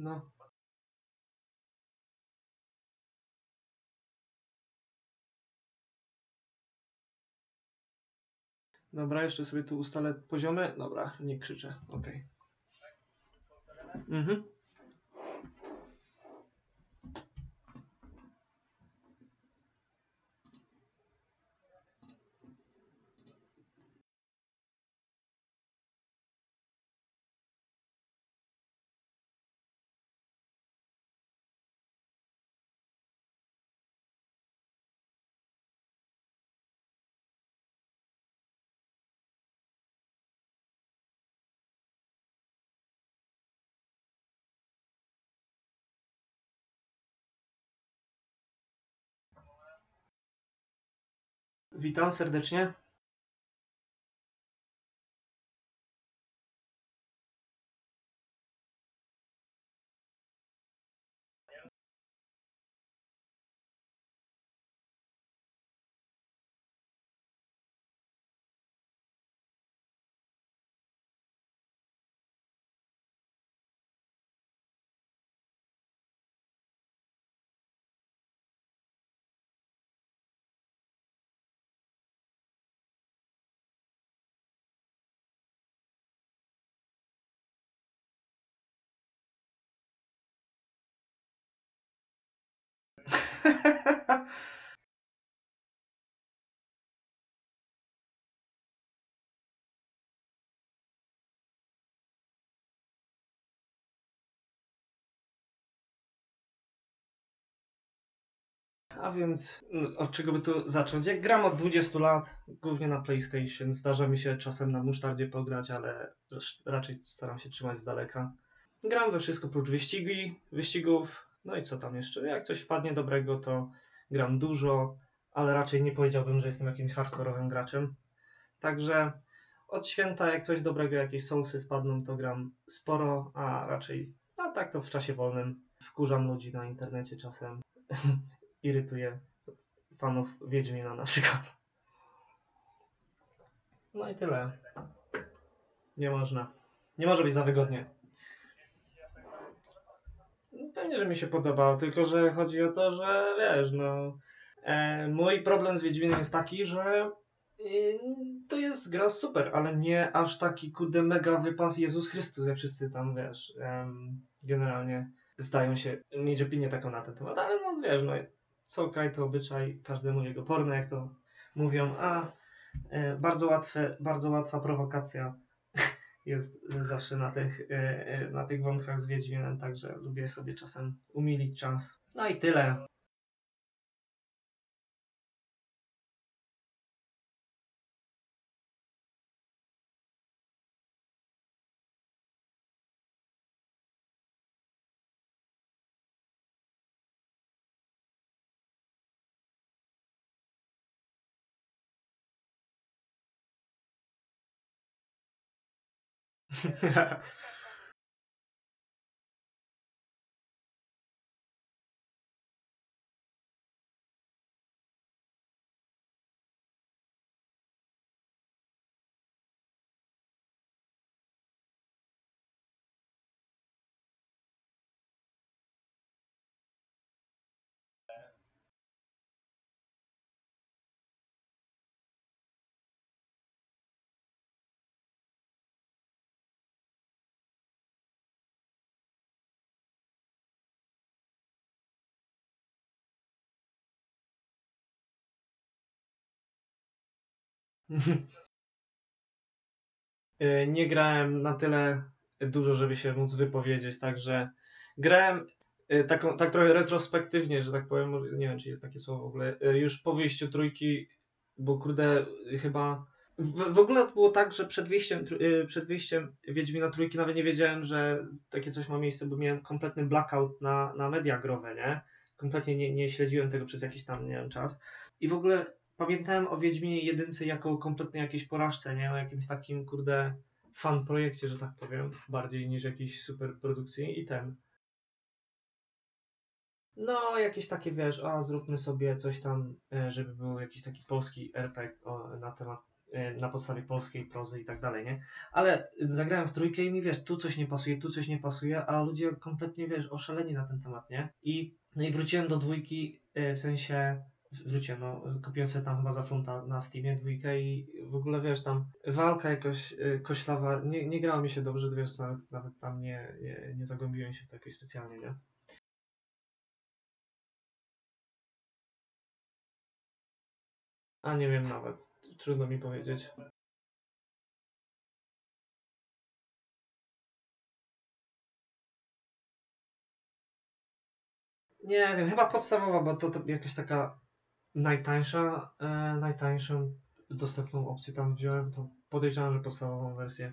No. Dobra, jeszcze sobie tu ustalę poziomy. Dobra, nie krzyczę. Okej. Mhm. Witam serdecznie. A więc no, od czego by tu zacząć? Jak gram od 20 lat, głównie na PlayStation. Zdarza mi się czasem na musztardzie pograć, ale raczej staram się trzymać z daleka. Gram we wszystko prócz wyścigi, wyścigów. No i co tam jeszcze? Jak coś wpadnie dobrego, to gram dużo, ale raczej nie powiedziałbym, że jestem jakimś hardkorowym graczem. Także od święta, jak coś dobrego, jakieś soulsy wpadną, to gram sporo, a raczej, a tak to w czasie wolnym. Wkurzam ludzi na internecie czasem. irytuje fanów Wiedźmina na przykład. No i tyle. Nie można. Nie może być za wygodnie. Pewnie, że mi się podobało, tylko że chodzi o to, że wiesz, no. E, mój problem z Wiedźminem jest taki, że y, to jest gra super, ale nie aż taki kurde mega wypas Jezus Chrystus, jak wszyscy tam wiesz. generalnie zdają się mieć opinię taką na ten temat, ale no wiesz, no co kaj to obyczaj, każdemu jego porno, jak to mówią, a e, bardzo łatwe, bardzo łatwa prowokacja jest zawsze na tych, e, e, na tych wątkach z Wiedźminem, także lubię sobie czasem umilić czas. No i tyle. yeah Nie grałem na tyle dużo, żeby się móc wypowiedzieć, także grałem taką, tak trochę retrospektywnie, że tak powiem, nie wiem czy jest takie słowo w ogóle, e, już po wyjściu trójki, bo kurde, chyba w, w ogóle było tak, że przed wyjściem, przed wyjściem Wiedźmina trójki nawet nie wiedziałem, że takie coś ma miejsce, bo miałem kompletny blackout na, na media growe, nie? Kompletnie nie, nie śledziłem tego przez jakiś tam, nie wiem, czas. I w ogóle pamiętałem o Wiedźminie jedynce jako kompletnej jakiejś porażce, nie? O jakimś takim, kurde, fan projekcie, że tak powiem, bardziej niż jakiejś super produkcji i ten. No, jakieś takie, wiesz, a zróbmy sobie coś tam, e, żeby był jakiś taki polski RPG na temat y, na podstawie polskiej prozy i tak dalej, nie? Ale zagrałem w trójkę i mi wiesz, tu coś nie pasuje, tu coś nie pasuje, a ludzie kompletnie wiesz, oszaleni na ten temat, nie? I, no i wróciłem do dwójki, y, w sensie wróciłem, no kupiłem sobie tam chyba za funta na Steamie dwójkę i w ogóle wiesz, tam walka jakoś y, koślawa, nie, nie grała mi się dobrze, wiesz, nawet, nawet tam nie, nie, nie zagłębiłem się w to jakoś specjalnie, nie? A nie wiem nawet. Trudno mi powiedzieć. Nie wiem, chyba podstawowa, bo to, to jakaś taka najtańsza, e, najtańszą dostępną opcję tam wziąłem, to podejrzewam, że podstawową wersję.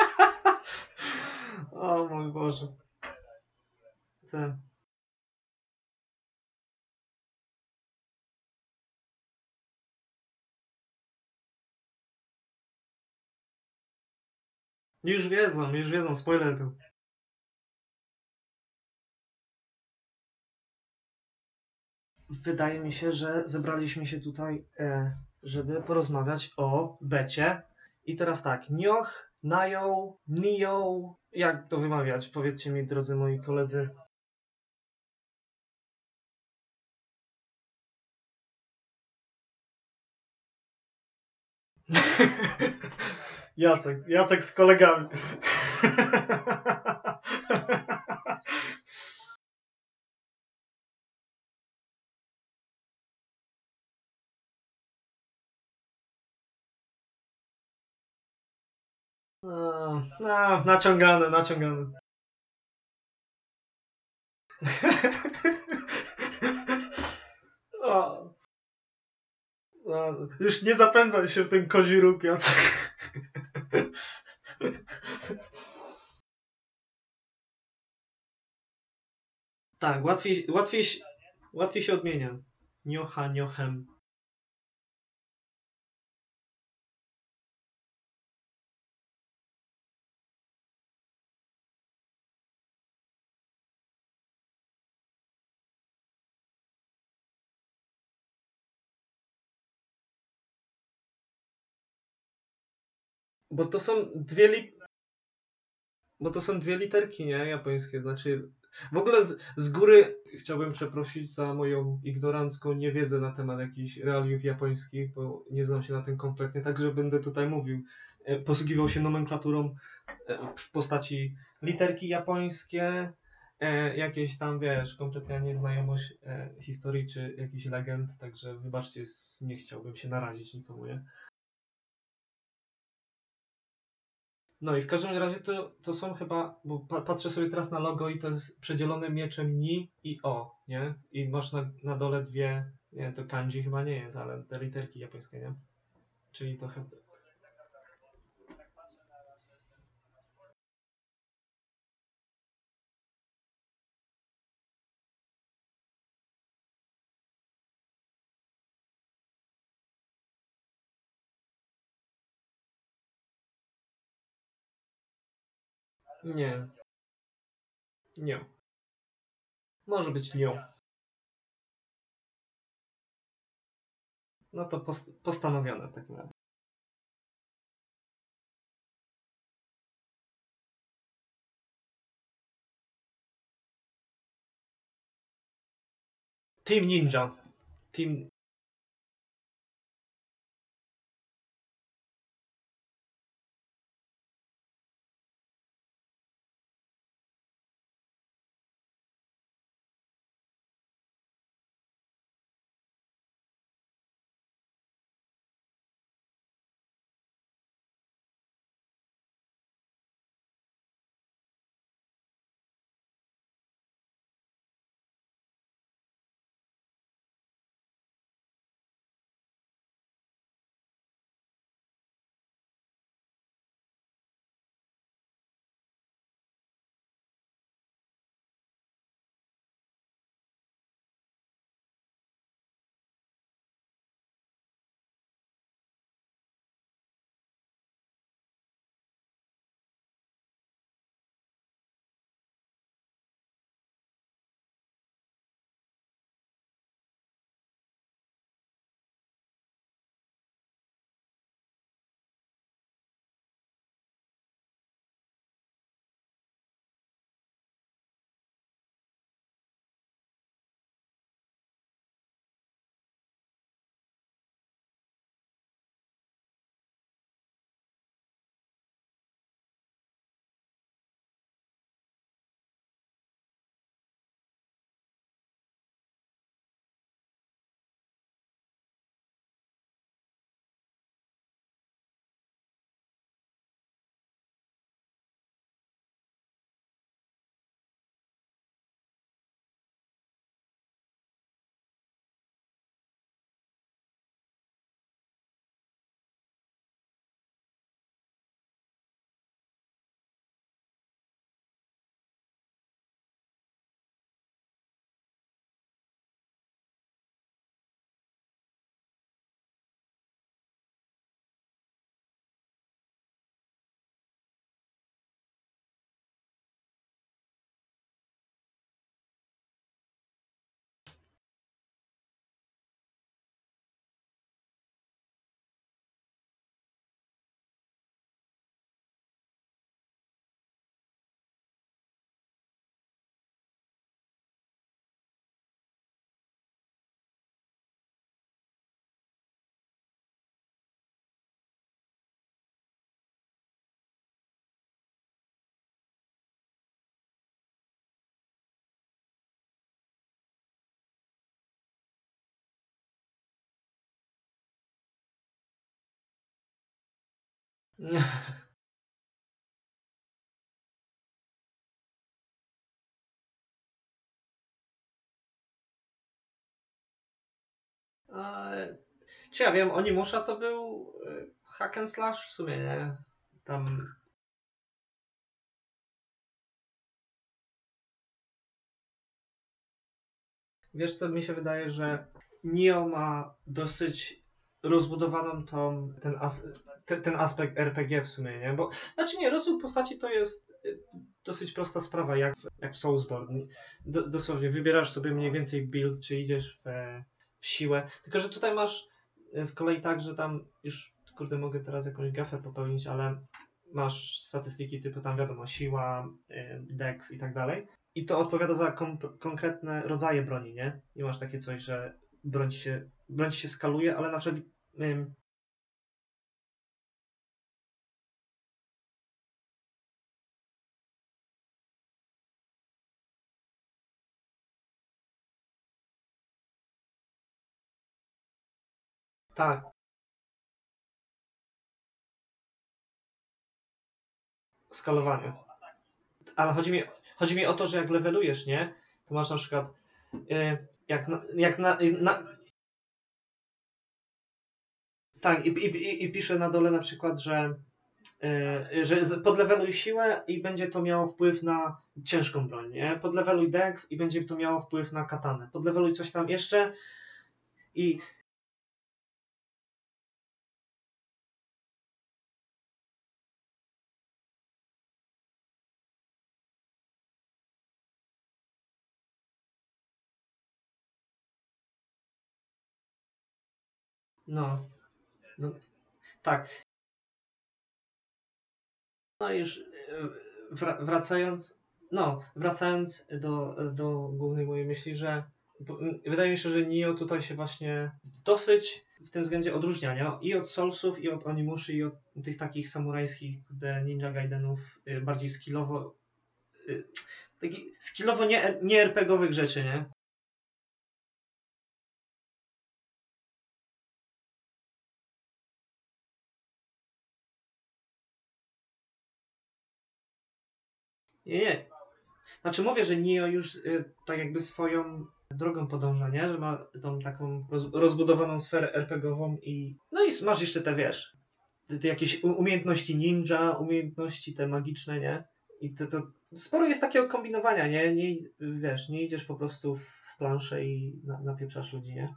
o mój Boże. Ten. Już wiedzą, już wiedzą, spoiler był. Wydaje mi się, że zebraliśmy się tutaj, e, żeby porozmawiać o becie. I teraz tak, Nioch, Nają, Nio, jak to wymawiać? Powiedzcie mi, drodzy moi koledzy. Jacek, Jacek z kolegami. No, naciągane, naciągane. o. No, już nie zapędzaj się w ten kozi róg, Jacek. tak, łatwiej, łatwiej, łatwiej się odmienia. Niocha, niochem. Bo to są dwie li... Bo to są dwie literki, nie? Japońskie. Znaczy, w ogóle z, z góry chciałbym przeprosić za moją ignorancką niewiedzę na temat jakichś realiów japońskich, bo nie znam się na tym kompletnie, także będę tutaj mówił. E, Posługiwał się nomenklaturą e, w postaci literki japońskie, e, jakieś tam, wiesz, kompletna nieznajomość e, historii czy jakichś legend, także wybaczcie, nie chciałbym się narazić nikomu, nie? No i w każdym razie to, to są chyba, bo pa, patrzę sobie teraz na logo i to jest przedzielone mieczem ni i o, nie? I masz na, na dole dwie, nie to kanji chyba nie jest, ale te literki japońskie, nie? Czyli to chyba, Nie. Nie. Może być nią. No to post postanowione w takim razie. Team Ninja. Team... Czy ja wiem, Onimusza to był e, hack and slash w sumie, nie? Tam... Wiesz co, mi się wydaje, że Nio ma dosyć rozbudowaną tą, ten, as, te, ten aspekt RPG w sumie, nie? Bo, znaczy nie, rozwój postaci to jest e, dosyć prosta sprawa, jak, w- jak w Soulsborne. Do, dosłownie, wybierasz sobie mniej więcej build, czy idziesz w, w siłę. Tylko, że tutaj masz e, z kolei tak, że tam już, kurde, mogę teraz jakąś gafę popełnić, ale masz statystyki typu tam wiadomo, siła, e, dex i tak dalej. I to odpowiada za konkretne rodzaje broni, nie? Nie masz takie coś, że broń się, broń się skaluje, ale na przykład ym, tak, skalowanie. Ale chodzi mi, chodzi mi o to, że jak levelujesz, nie? To masz na przykład y, jak na, jak na, na tak, i, i, i- pisze na dole na przykład, że, y, że podleweluj siłę i będzie to miało wpływ na ciężką broń, nie? Podleweluj dex i będzie to miało wpływ na katanę. Podleweluj coś tam jeszcze i No. no. Tak. No już wra- wracając, no, wracając do, do głównej mojej myśli, że wydaje mi się, że Nio tutaj się właśnie dosyć w tym względzie odróżnia, nie? I od Soulsów, i od Onimuszy, i od tych takich samurajskich Ninja Gaidenów, y, bardziej skillowo, y, taki skillowo nie, nie RPGowych rzeczy, nie? Nie, nie. Znaczy mówię, że Nio już y, tak jakby swoją drogą podąża, nie? Że ma tą taką roz, rozbudowaną sferę RPGową i no i masz jeszcze te, wiesz, te, te jakieś umiejętności ninja, umiejętności te magiczne, nie? I to, to sporo jest takiego kombinowania, nie? nie? Wiesz, nie idziesz po prostu w planszę i na, napieprzasz ludzi, nie?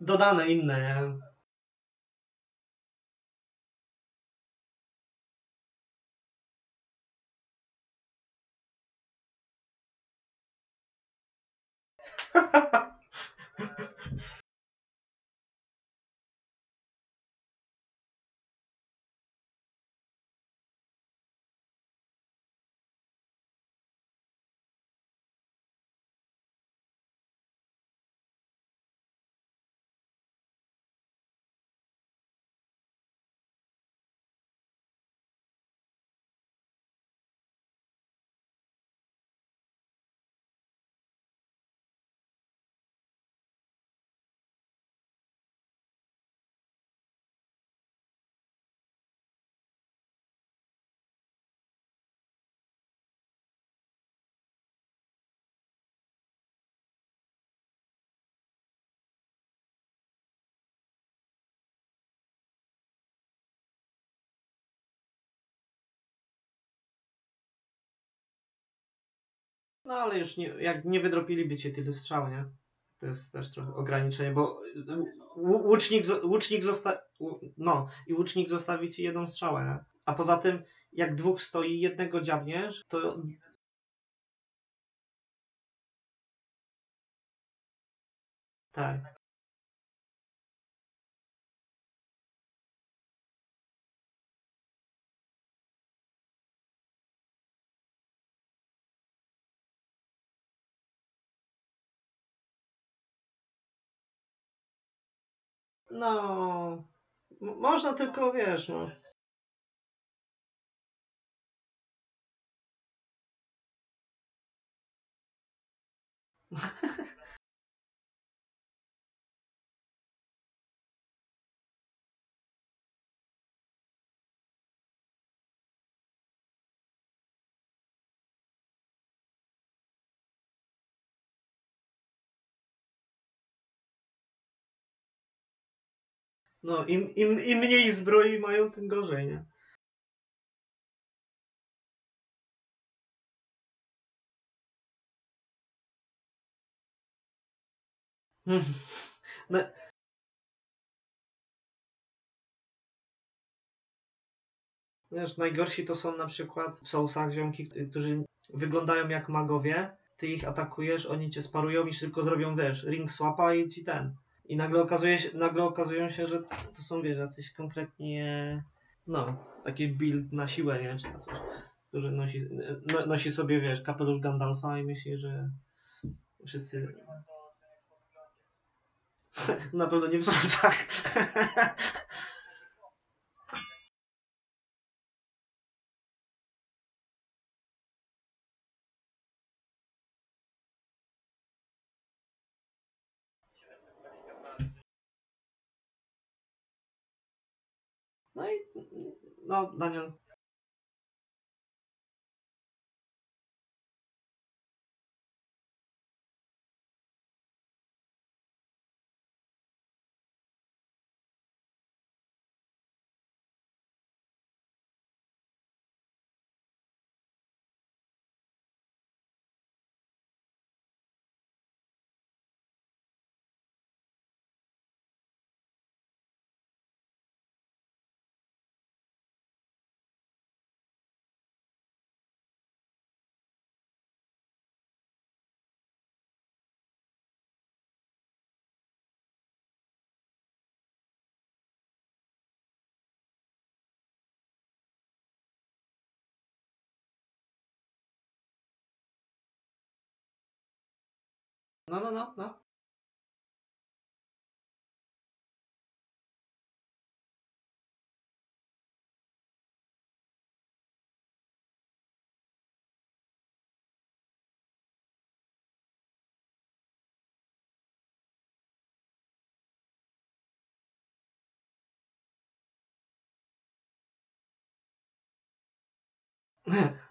Dodane inne, nie? No ale już nie, jak nie wydropiliby cię tyle strzał, nie? To jest też trochę ograniczenie, bo łu- łucznik, łucznik zosta... No, i łucznik zostawi ci jedną strzałę, nie? A poza tym, jak dwóch stoi, jednego dziabniesz, to... Tak. No... Można tylko, wiesz, no... No, im, im, im mniej zbroi mają, tym gorzej, nie? No, Wiesz, najgorsi to są na przykład w Soulsach ziomki, którzy wyglądają jak magowie, ty ich atakujesz, oni cię sparują i tylko zrobią, wiesz, ring swapa i ci ten. I nagle okazuje się, nagle okazują się, że to są, wiesz, jacyś konkretnie, no, jakiś build na siłę, nie, czy na coś. Który nosi, no, nosi sobie, wiesz, kapelusz Gandalfa i myśli, że wszyscy... na pewno nie w Soulsach. No Daniel, No, no, no, no.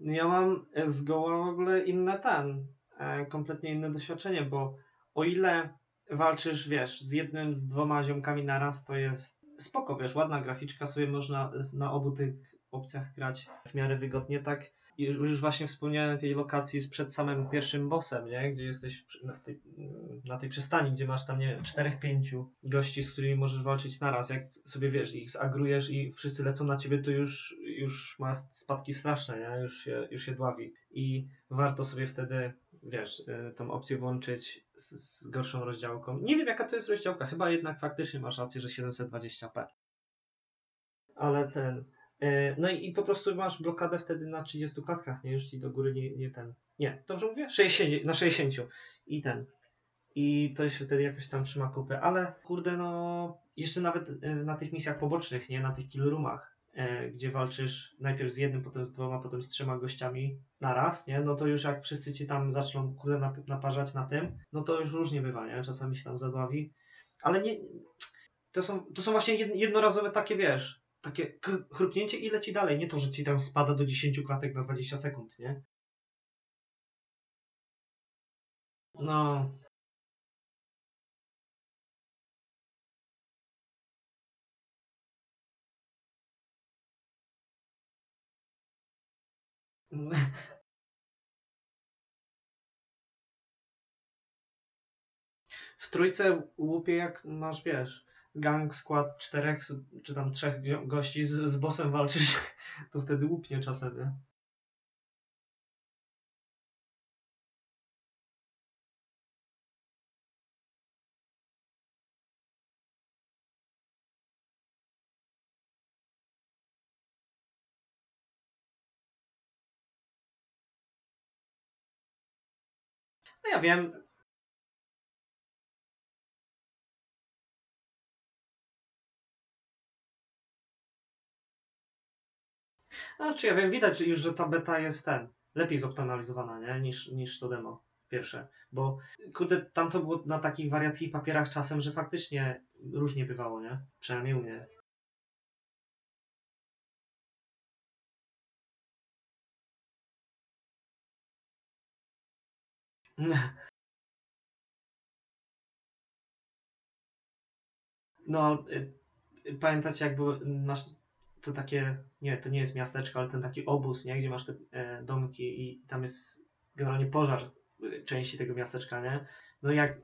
Ja mam zgoła w ogóle inne ten, kompletnie inne doświadczenie, bo o ile walczysz, wiesz, z jednym, z dwoma ziomkami naraz, to jest spoko, wiesz, ładna graficzka, sobie można na obu tych opcjach grać w miarę wygodnie, tak? I już właśnie wspomniałem tej lokacji przed samym pierwszym bossem, nie? Gdzie jesteś na tej, na tej przystani, gdzie masz tam, nie czterech, pięciu gości, z którymi możesz walczyć naraz. Jak sobie, wiesz, ich zagrujesz i wszyscy lecą na ciebie, to już, już ma spadki straszne, nie? Już się, już się dławi. I warto sobie wtedy, wiesz, y, tą opcję włączyć z, z gorszą rozdziałką. Nie wiem, jaka to jest rozdziałka. Chyba jednak faktycznie masz rację, że 720p. Ale ten... y, No i, po prostu masz blokadę wtedy na 30 klatkach, nie? Już ci do góry nie, nie ten... Nie, dobrze mówię? 60, na 60. I ten... I to się wtedy jakoś tam trzyma kupę, ale kurde no... Jeszcze nawet y, na tych misjach pobocznych, nie? Na tych kill roomach, gdzie walczysz najpierw z jednym, potem z dwoma, potem z trzema gościami na raz, nie? No to już jak wszyscy ci tam zaczną nap- naparzać na tym, no to już różnie bywa, nie? Czasami się tam zadławi. Ale nie... To są, to są właśnie jed- jednorazowe takie, wiesz, takie chrupnięcie i leci dalej. Nie to, że ci tam spada do 10 klatek na 20 sekund, nie? No. W trójce łupie jak masz, wiesz, gang, skład czterech czy tam trzech gości z, z bossem walczysz, to wtedy łupnie czasem, nie? No ja wiem, a czy ja wiem, widać już, że ta beta jest ten, lepiej zoptymalizowana, nie? Niż, niż to demo pierwsze, bo kurde, tam to było na takich wariackich papierach czasem, że faktycznie różnie bywało, nie? Przynajmniej u mnie. No, y, y, pamiętacie jak było, masz to takie, nie, to nie jest miasteczko, ale ten taki obóz, nie, gdzie masz te e, domki i tam jest generalnie pożar y, części tego miasteczka, nie? No jak,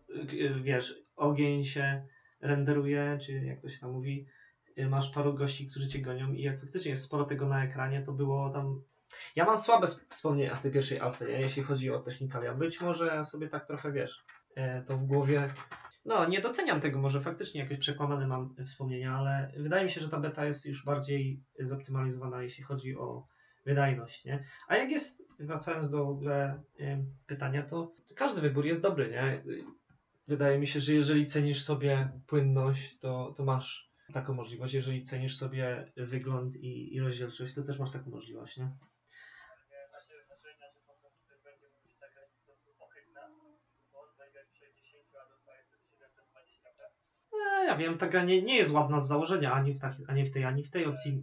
wiesz, ogień się renderuje, czy jak to się tam mówi, masz paru gości, którzy cię gonią i jak faktycznie jest sporo tego na ekranie, to było tam... Ja mam słabe sp- wspomnienia z tej pierwszej alfy, nie? jeśli chodzi o technikalia. Być może sobie tak trochę, wiesz, e, to w głowie no, nie doceniam tego, może faktycznie jakieś przekłamane mam wspomnienia, ale wydaje mi się, że ta beta jest już bardziej zoptymalizowana, jeśli chodzi o wydajność, nie? A jak jest, wracając do ogóle ym, pytania, to każdy wybór jest dobry, nie? Wydaje mi się, że jeżeli cenisz sobie płynność, to, to masz taką możliwość. Jeżeli cenisz sobie wygląd i, i rozdzielczość, to też masz taką możliwość, nie? Ja wiem, ta gra nie, nie jest ładna z założenia, ani w, tak, ani w tej, ani w tej opcji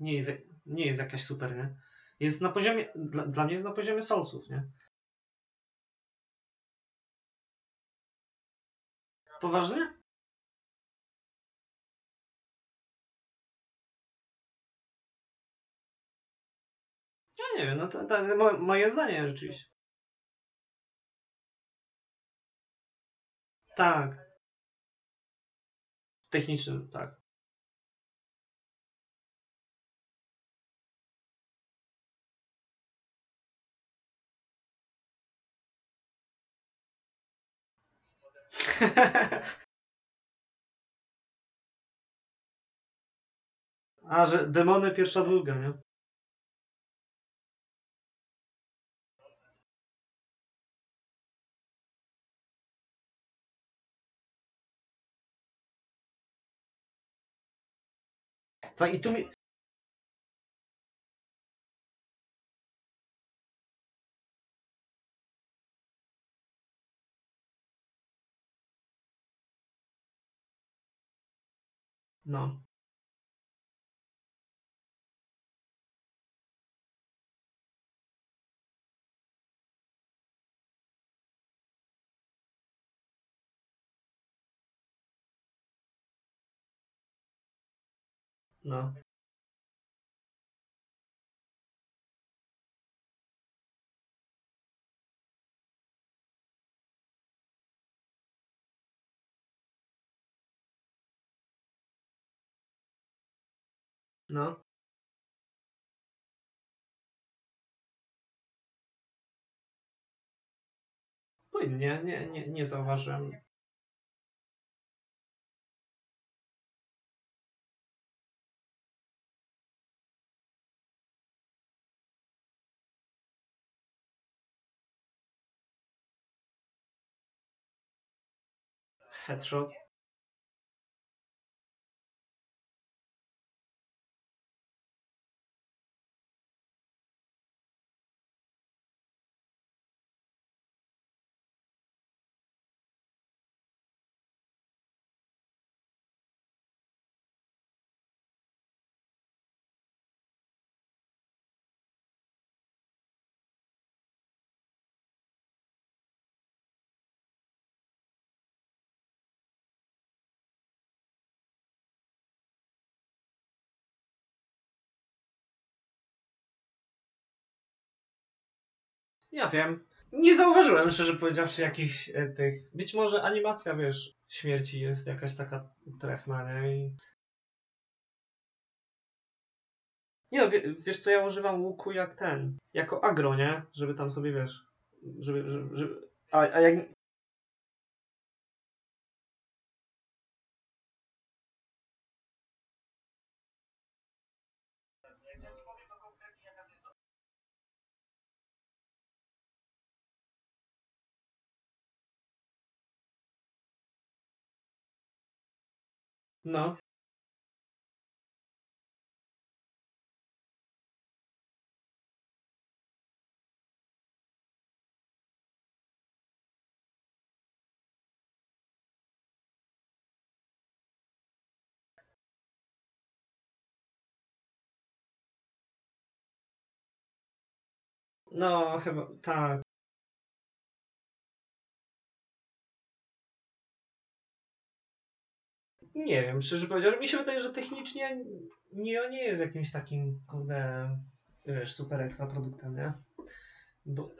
nie jest, nie jest jakaś super, nie? Jest na poziomie, dla, dla mnie jest na poziomie Soulsów, nie? Poważnie? Ja nie wiem, no to, to mo, moje zdanie rzeczywiście. Tak, technicznym, tak. A, że demony pierwsza, druga, nie? Tak, i tu mi... No. No. No. Płynnie, nie, nie, nie zauważyłem. Headshot. Ja wiem. Nie zauważyłem, szczerze powiedziawszy, jakichś e, tych. Być może animacja, wiesz, śmierci jest jakaś taka trefna, nie? I... Nie no, wie, wiesz co, ja używam łuku jak ten, jako agro, nie? Żeby tam sobie, wiesz, żeby, żeby, żeby... A, a jak... No. No, chyba, tak. Nie wiem, szczerze powiedziawszy, mi się wydaje, że technicznie Nio nie jest jakimś takim, kurde, wiesz, super ekstra produktem, nie? Bo...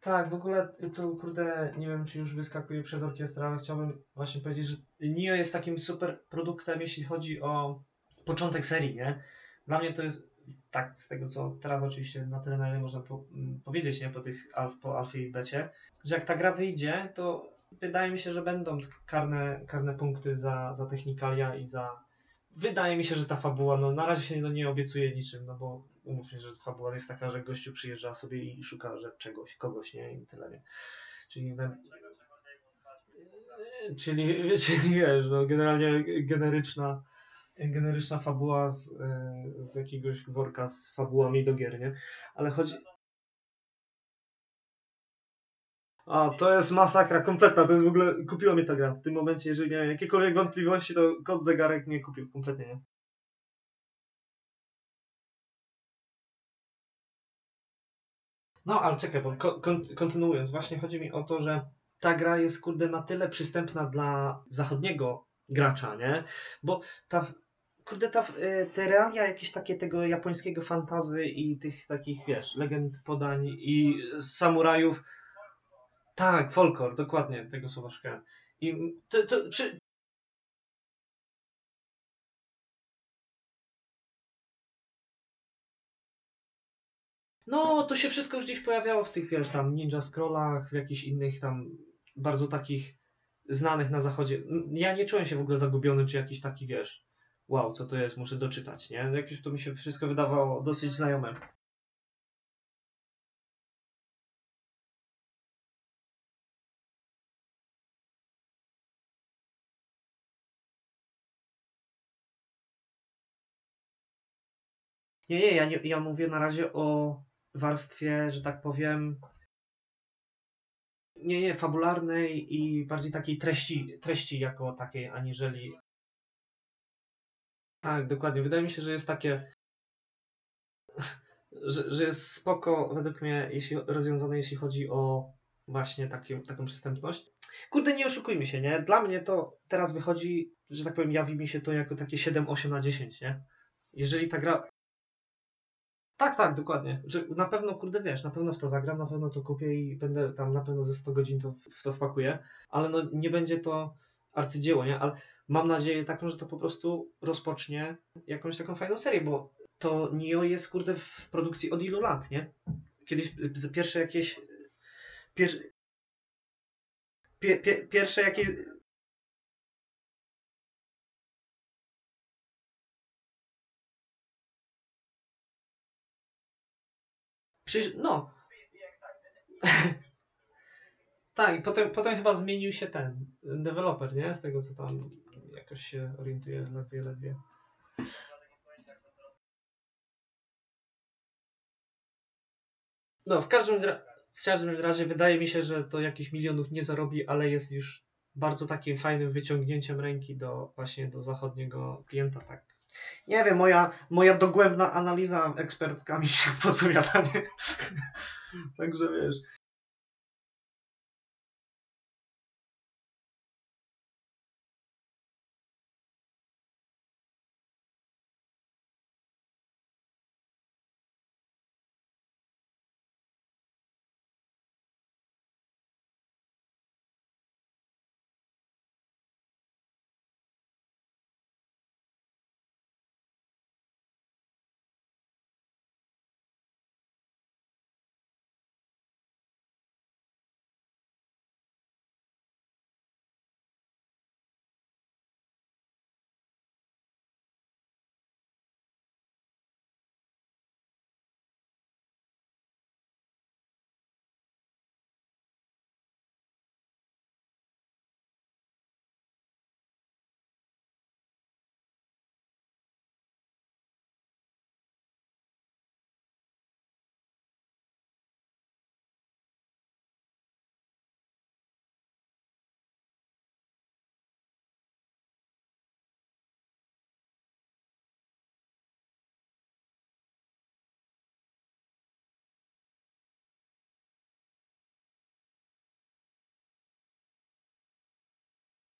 Tak, w ogóle to, kurde, nie wiem, czy już wyskakuje przed orkiestrą, ale chciałbym właśnie powiedzieć, że Nio jest takim super produktem, jeśli chodzi o początek serii, nie? Dla mnie to jest tak, z tego co teraz oczywiście na tyle, na ile można po, m, powiedzieć, nie, po tych po alfie i becie, że jak ta gra wyjdzie, to wydaje mi się, że będą karne, karne punkty za, za technikalia i za... Wydaje mi się, że ta fabuła, no na razie się no, nie obiecuje niczym, no bo umówmy się, że fabuła jest taka, że gościu przyjeżdża sobie i szuka że czegoś, kogoś, nie, i tyle, nie. Czyli, czyli, czyli wiesz, no generalnie generyczna generyczna fabuła z, e, z jakiegoś worka z fabułami do gier, nie? Ale chodzi... A, to jest masakra kompletna, to jest w ogóle... Kupiła mnie ta gra. W tym momencie, jeżeli miałem jakiekolwiek wątpliwości, to kod zegarek mnie kupił kompletnie, nie? No, ale czekaj, bo ko- kon- kontynuując, właśnie chodzi mi o to, że ta gra jest, kurde, na tyle przystępna dla zachodniego gracza, nie? Bo ta, kurde, ta, y, te realia jakieś takie tego japońskiego fantazy i tych takich, wiesz, legend podań i samurajów, tak, folklor, dokładnie, tego słowa szukałem. I to, to, przy, No, to się wszystko już gdzieś pojawiało w tych, wiesz, tam Ninja Scrollach, w jakichś innych tam bardzo takich znanych na zachodzie. Ja nie czułem się w ogóle zagubiony, czy jakiś taki, wiesz, wow, co to jest, muszę doczytać, nie? Jak już to mi się wszystko wydawało dosyć znajome. Nie, nie, ja, nie, ja mówię na razie o warstwie, że tak powiem, nie, nie, fabularnej i bardziej takiej treści, treści jako takiej, aniżeli tak, dokładnie. Wydaje mi się, że jest takie... że, że jest spoko, według mnie, jeśli rozwiązane, jeśli chodzi o właśnie takie, taką przystępność. Kurde, nie oszukujmy się, nie? Dla mnie to teraz wychodzi, że tak powiem, jawi mi się to jako takie 7-8 na 10, nie? Jeżeli ta gra... Tak, tak, dokładnie. Że na pewno, kurde, wiesz, na pewno w to zagram, na pewno to kupię i będę tam na pewno ze 100 godzin to, w to wpakuję, ale no nie będzie to arcydzieło, nie? Ale mam nadzieję taką, że to po prostu rozpocznie jakąś taką fajną serię, bo to Nio jest, kurde, w produkcji od ilu lat, nie? Kiedyś y, pierwsze jakieś... Pier, pie, pie, pierwsze jakieś... Przecież, no. tak, i potem, potem chyba zmienił się ten deweloper, nie? Z tego co tam jakoś się orientuje ledwie, ledwie. No, w każdym, w każdym razie wydaje mi się, że to jakichś milionów nie zarobi, ale jest już bardzo takim fajnym wyciągnięciem ręki do właśnie do zachodniego klienta, tak. Nie wiem, moja, moja dogłębna analiza ekspertka mi się podpowiada, nie? Także wiesz.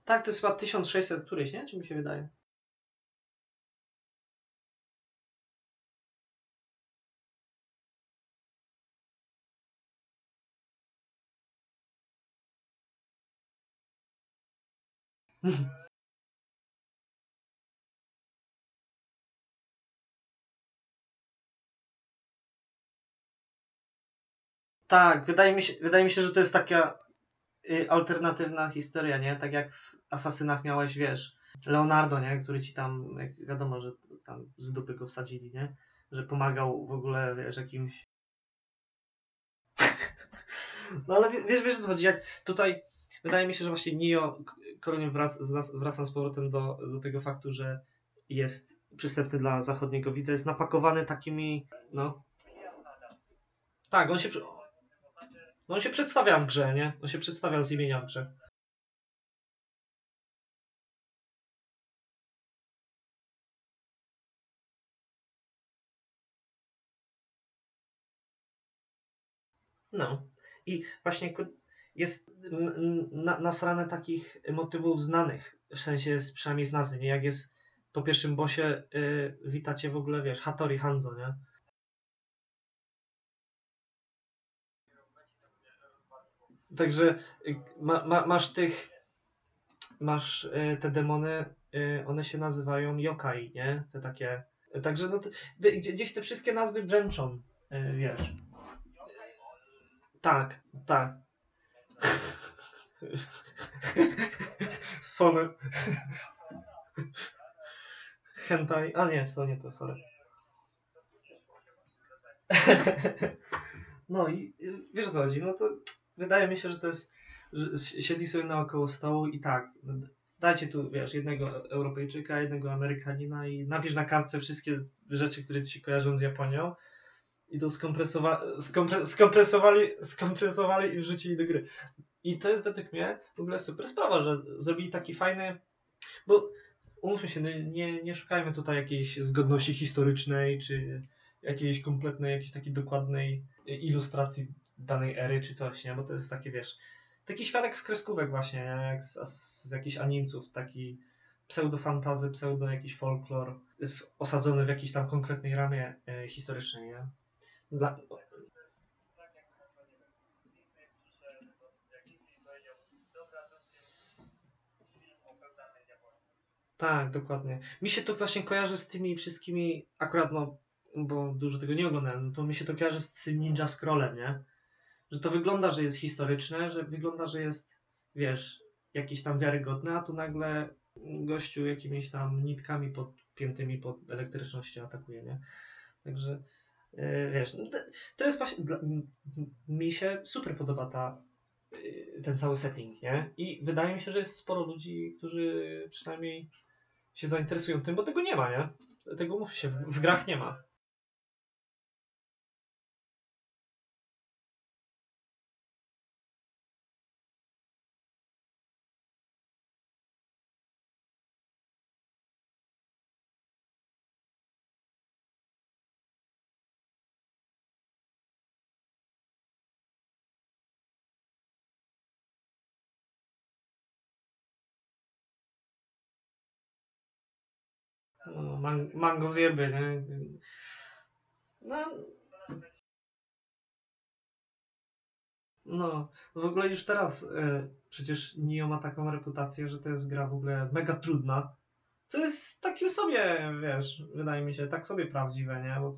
Tak, to jest chyba 1600 któryś, nie? Czy mi się wydaje? Tak, wydaje mi się, wydaje mi się, że to jest taka y, alternatywna historia, nie? Tak jak w Asasynach miałeś, wiesz, Leonardo, nie? Który ci tam, jak wiadomo, że tam z dupy go wsadzili, nie? Że pomagał w ogóle, wiesz, jakimś... No ale wie- wiesz, wiesz o co chodzi, jak tutaj wydaje mi się, że właśnie Nio kolejnie wrac, wracam z powrotem do, do tego faktu, że jest przystępny dla zachodniego widza, jest napakowany takimi, no... Tak, on się... No on się przedstawia w grze, nie? On się przedstawia z imienia w grze. No. I właśnie jest na, nasrane takich motywów znanych, w sensie jest przynajmniej z nazwy, nie? Jak jest po pierwszym bosie y, witacie w ogóle, wiesz, Hattori Hanzo, nie? Także y, ma, ma, masz tych, masz y, te demony, y, one się nazywają yokai, nie? Te takie, także no, gdzieś te wszystkie nazwy brzęczą, y, wiesz. Tak, tak. Sorry. Hentai. A nie, to nie to, sorry. No i wiesz co chodzi, no to wydaje mi się, że to jest, że siedzi sobie naokoło stołu i tak, dajcie tu, wiesz, jednego Europejczyka, jednego Amerykanina i napisz na kartce wszystkie rzeczy, które ci się kojarzą z Japonią i to skompresowa- skompre- skompresowali, skompresowali i wrzucili do gry. I to jest według mnie w ogóle super sprawa, że zrobili taki fajny, bo umówmy się, nie- nie, nie szukajmy tutaj jakiejś zgodności historycznej, czy jakiejś kompletnej, jakiejś takiej dokładnej ilustracji danej ery, czy coś, nie? Bo to jest takie, wiesz, taki świadek z kreskówek właśnie, nie? jak z, z, jakichś animców, taki pseudo-fantazy, pseudo jakiś folklor, osadzony w jakiejś tam konkretnej ramie e, historycznej, nie? Dla, Tak, dokładnie. Mi się to właśnie kojarzy z tymi wszystkimi, akurat no, bo dużo tego nie oglądałem, no to mi się to kojarzy z tym Ninja Scrollem, nie? Że to wygląda, że jest historyczne, że wygląda, że jest, wiesz, jakieś tam wiarygodne, a tu nagle gościu jakimiś tam nitkami podpiętymi pod elektrycznością atakuje, nie? Także, wiesz, no to, jest właśnie, mi się super podoba ta, yy, ten cały setting, nie? I wydaje mi się, że jest sporo ludzi, którzy przynajmniej się zainteresują tym, bo tego nie ma, nie? Tego mów się, w, w grach nie ma. Man, mango zjeby, nie? No, no, w ogóle już teraz e, przecież Nio ma taką reputację, że to jest gra w ogóle mega trudna. Co jest takim sobie, wiesz, wydaje mi się, tak sobie prawdziwe, nie? Bo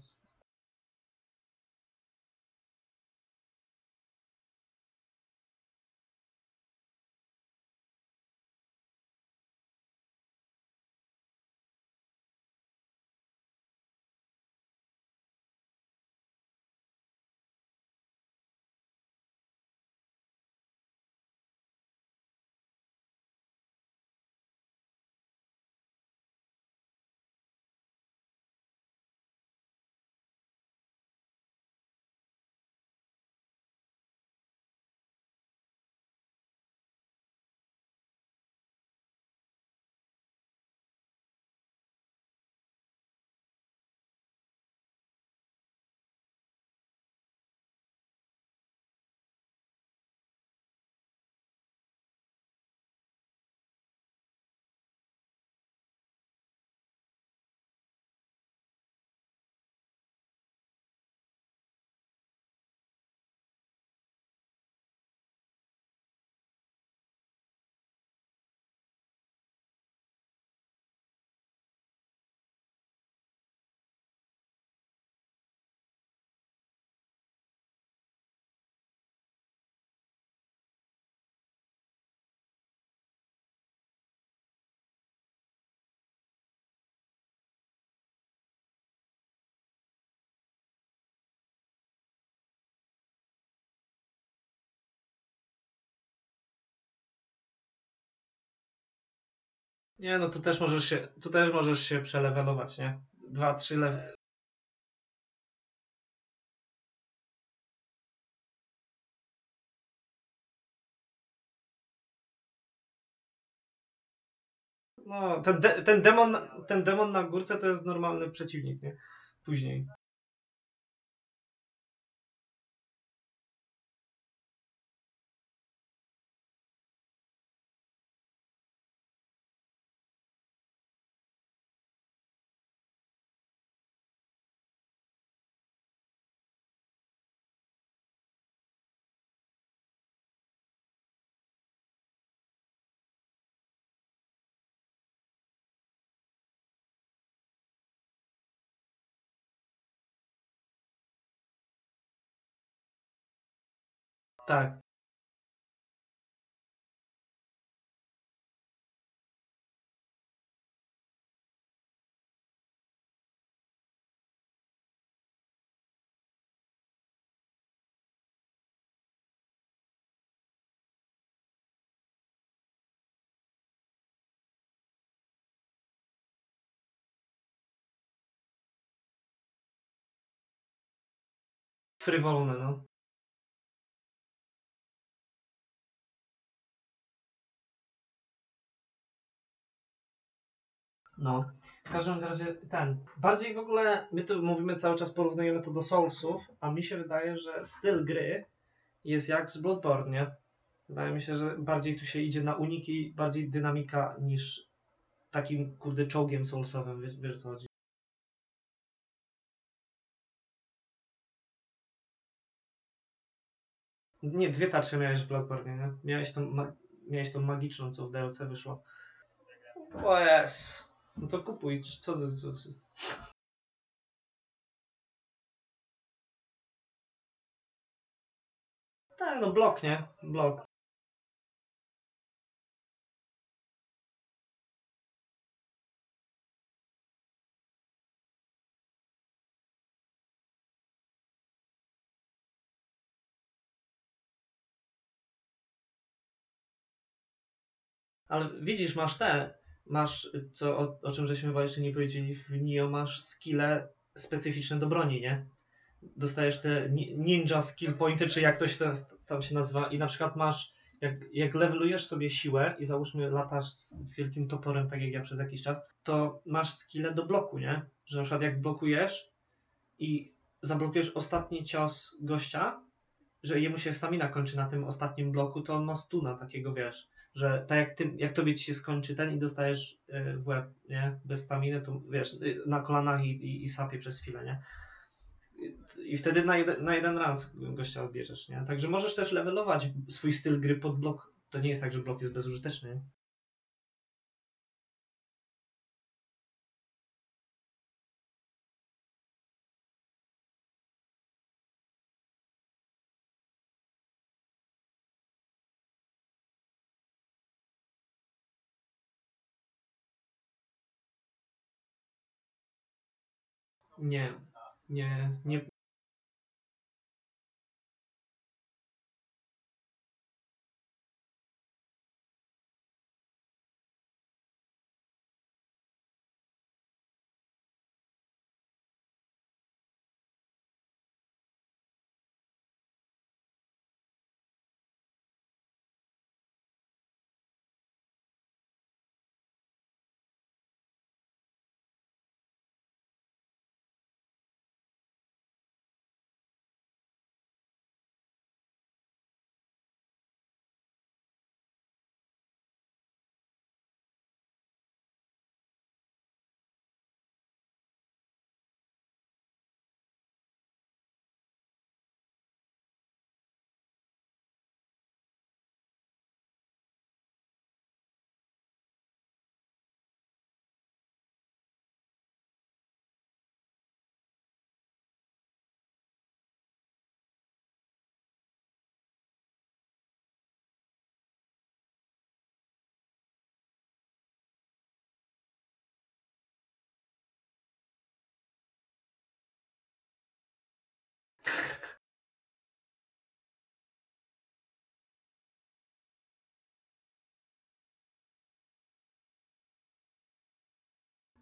nie, no tu też możesz się, tu też możesz się przelewelować, nie? Dwa, trzy level. No, ten, de, ten, demon, ten demon na górce to jest normalny przeciwnik, nie? Później. tak frywolne, no. No. W każdym razie ten. Bardziej w ogóle, my tu mówimy cały czas, porównujemy to do Soulsów, a mi się wydaje, że styl gry jest jak z Bloodborne? Wydaje mi się, że bardziej tu się idzie na uniki, bardziej dynamika niż takim kurde czołgiem Soulsowym, wiesz, wiesz co chodzi. Nie, dwie tarcze miałeś w Bloodborne, nie? Miałeś tą, ma- miałeś tą magiczną, co w DLC wyszło. O jest. No to kupuj, co ty, co ty. Tak, no blok, nie? Blok. Ale widzisz, masz te, masz, co, o, o czym żeśmy chyba jeszcze nie powiedzieli, w Nio masz skille specyficzne do broni, nie? Dostajesz te ni- ninja skill pointy, czy jak to się tam- tam się nazywa i na przykład masz, jak, jak levelujesz sobie siłę i załóżmy latasz z wielkim toporem, tak jak ja przez jakiś czas, to masz skille do bloku, nie? Że na przykład jak blokujesz i zablokujesz ostatni cios gościa, że jemu się stamina kończy na tym ostatnim bloku, to on ma stuna takiego, wiesz, że tak jak, ty, jak tobie ci się skończy ten i dostajesz y, w łeb, nie, bez staminy, to wiesz, y, na kolanach i, i, i sapie przez chwilę, nie. I wtedy na jeden, na jeden raz gościa odbierzesz, nie. Także możesz też levelować swój styl gry pod blok. To nie jest tak, że blok jest bezużyteczny. Nie? Nie, nie,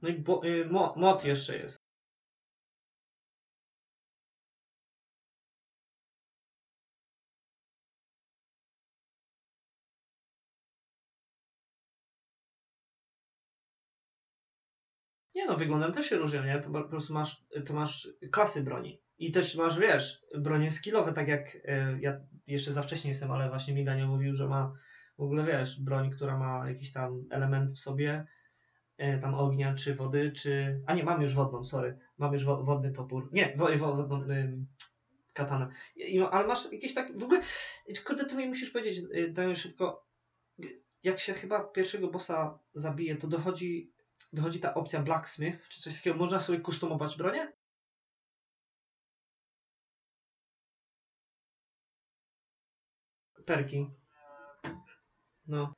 No i bo, y, mo, mod jeszcze jest. Nie no, wyglądem też się różnią, nie? Po, prostu masz, to masz klasy broni. I też masz, wiesz, bronie skillowe, tak jak y, ja jeszcze za wcześnie jestem, ale właśnie mi Daniel mówił, że ma w ogóle, wiesz, broń, która ma jakiś tam element w sobie, tam ognia, czy wody, czy... A nie, mam już wodną, sorry. Mam już wo, wodny topór. Nie, wo, wo, wodną y, katanę. I, ale masz jakieś tak, w ogóle, kurde, to mi musisz powiedzieć, y, Daniel, szybko, jak się chyba pierwszego bossa zabije, to dochodzi dochodzi ta opcja blacksmith, czy coś takiego. Można sobie kustomować bronię? Perki. No.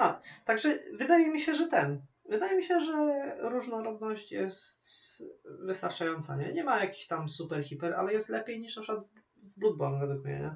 A, także wydaje mi się, że ten. Wydaje mi się, że różnorodność jest wystarczająca, nie? Nie ma jakichś tam super, hiper, ale jest lepiej niż na przykład w Bloodborne według mnie, nie?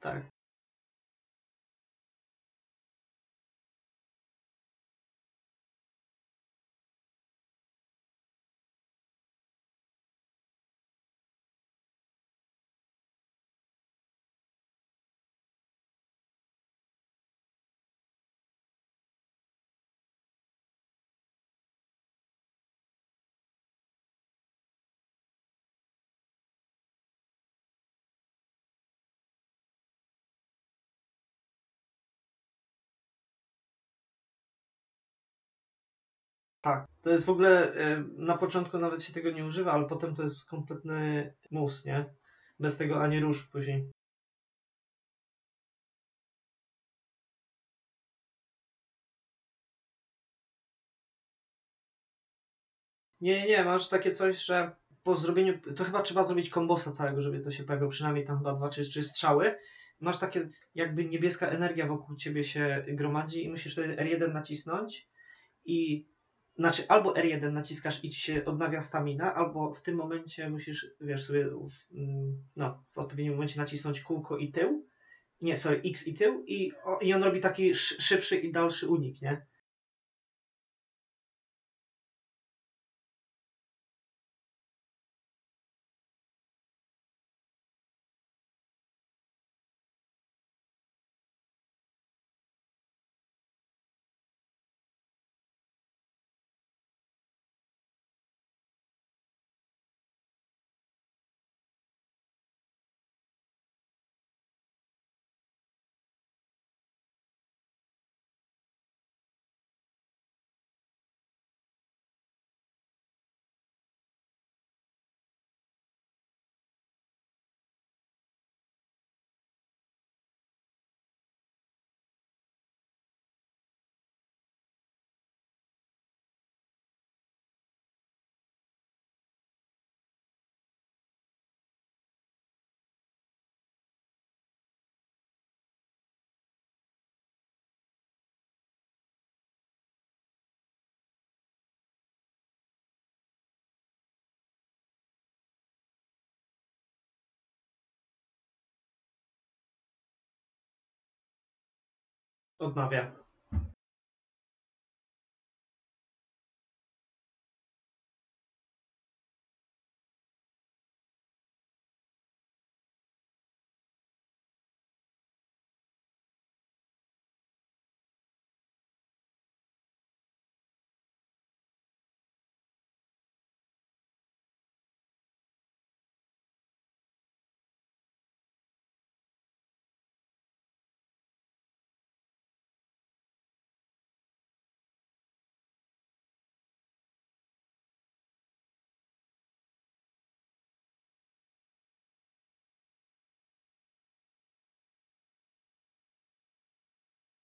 Tak. Tak. To jest w ogóle, y, na początku nawet się tego nie używa, ale potem to jest kompletny mus, nie? Bez tego ani róż później. Nie, nie, masz takie coś, że po zrobieniu, to chyba trzeba zrobić kombosa całego, żeby to się pojawiło, przynajmniej tam chyba dwa czy trzy strzały. Masz takie, jakby niebieska energia wokół ciebie się gromadzi i musisz wtedy R1 nacisnąć i znaczy albo R1 naciskasz i ci się odnawia stamina, albo w tym momencie musisz, wiesz, sobie w, mm, no, w odpowiednim momencie nacisnąć kółko i tył. Nie, sorry, X i tył i, i on robi taki sz, szybszy i dalszy unik, nie? Odnawia.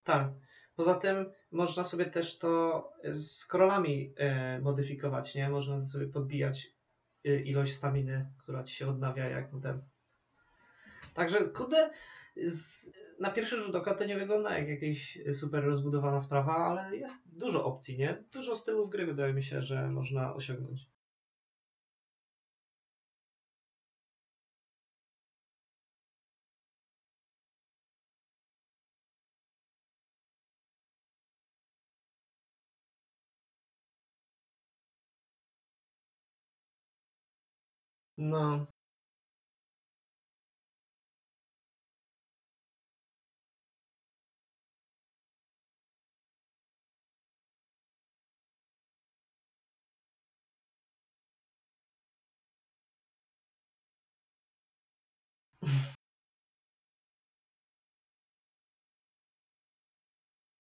Tak. Poza tym można sobie też to z scrollami e, modyfikować, nie? Można sobie podbijać e, ilość staminy, która ci się odnawia jak ten. Także kurde, z, na pierwszy rzut oka to nie wygląda jak jakaś super rozbudowana sprawa, ale jest dużo opcji, nie? Dużo stylów gry wydaje mi się, że można osiągnąć. no.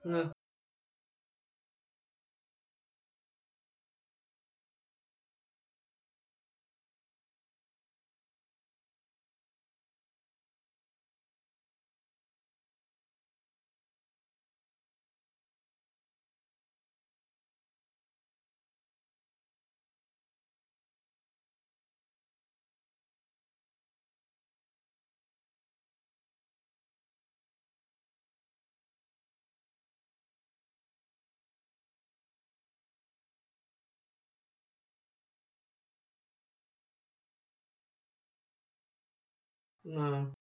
No. No.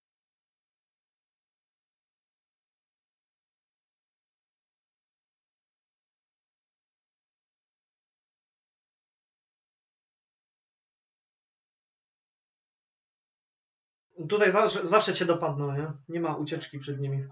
Tutaj zawsze, zawsze cię dopadną, nie? Nie ma ucieczki przed nimi.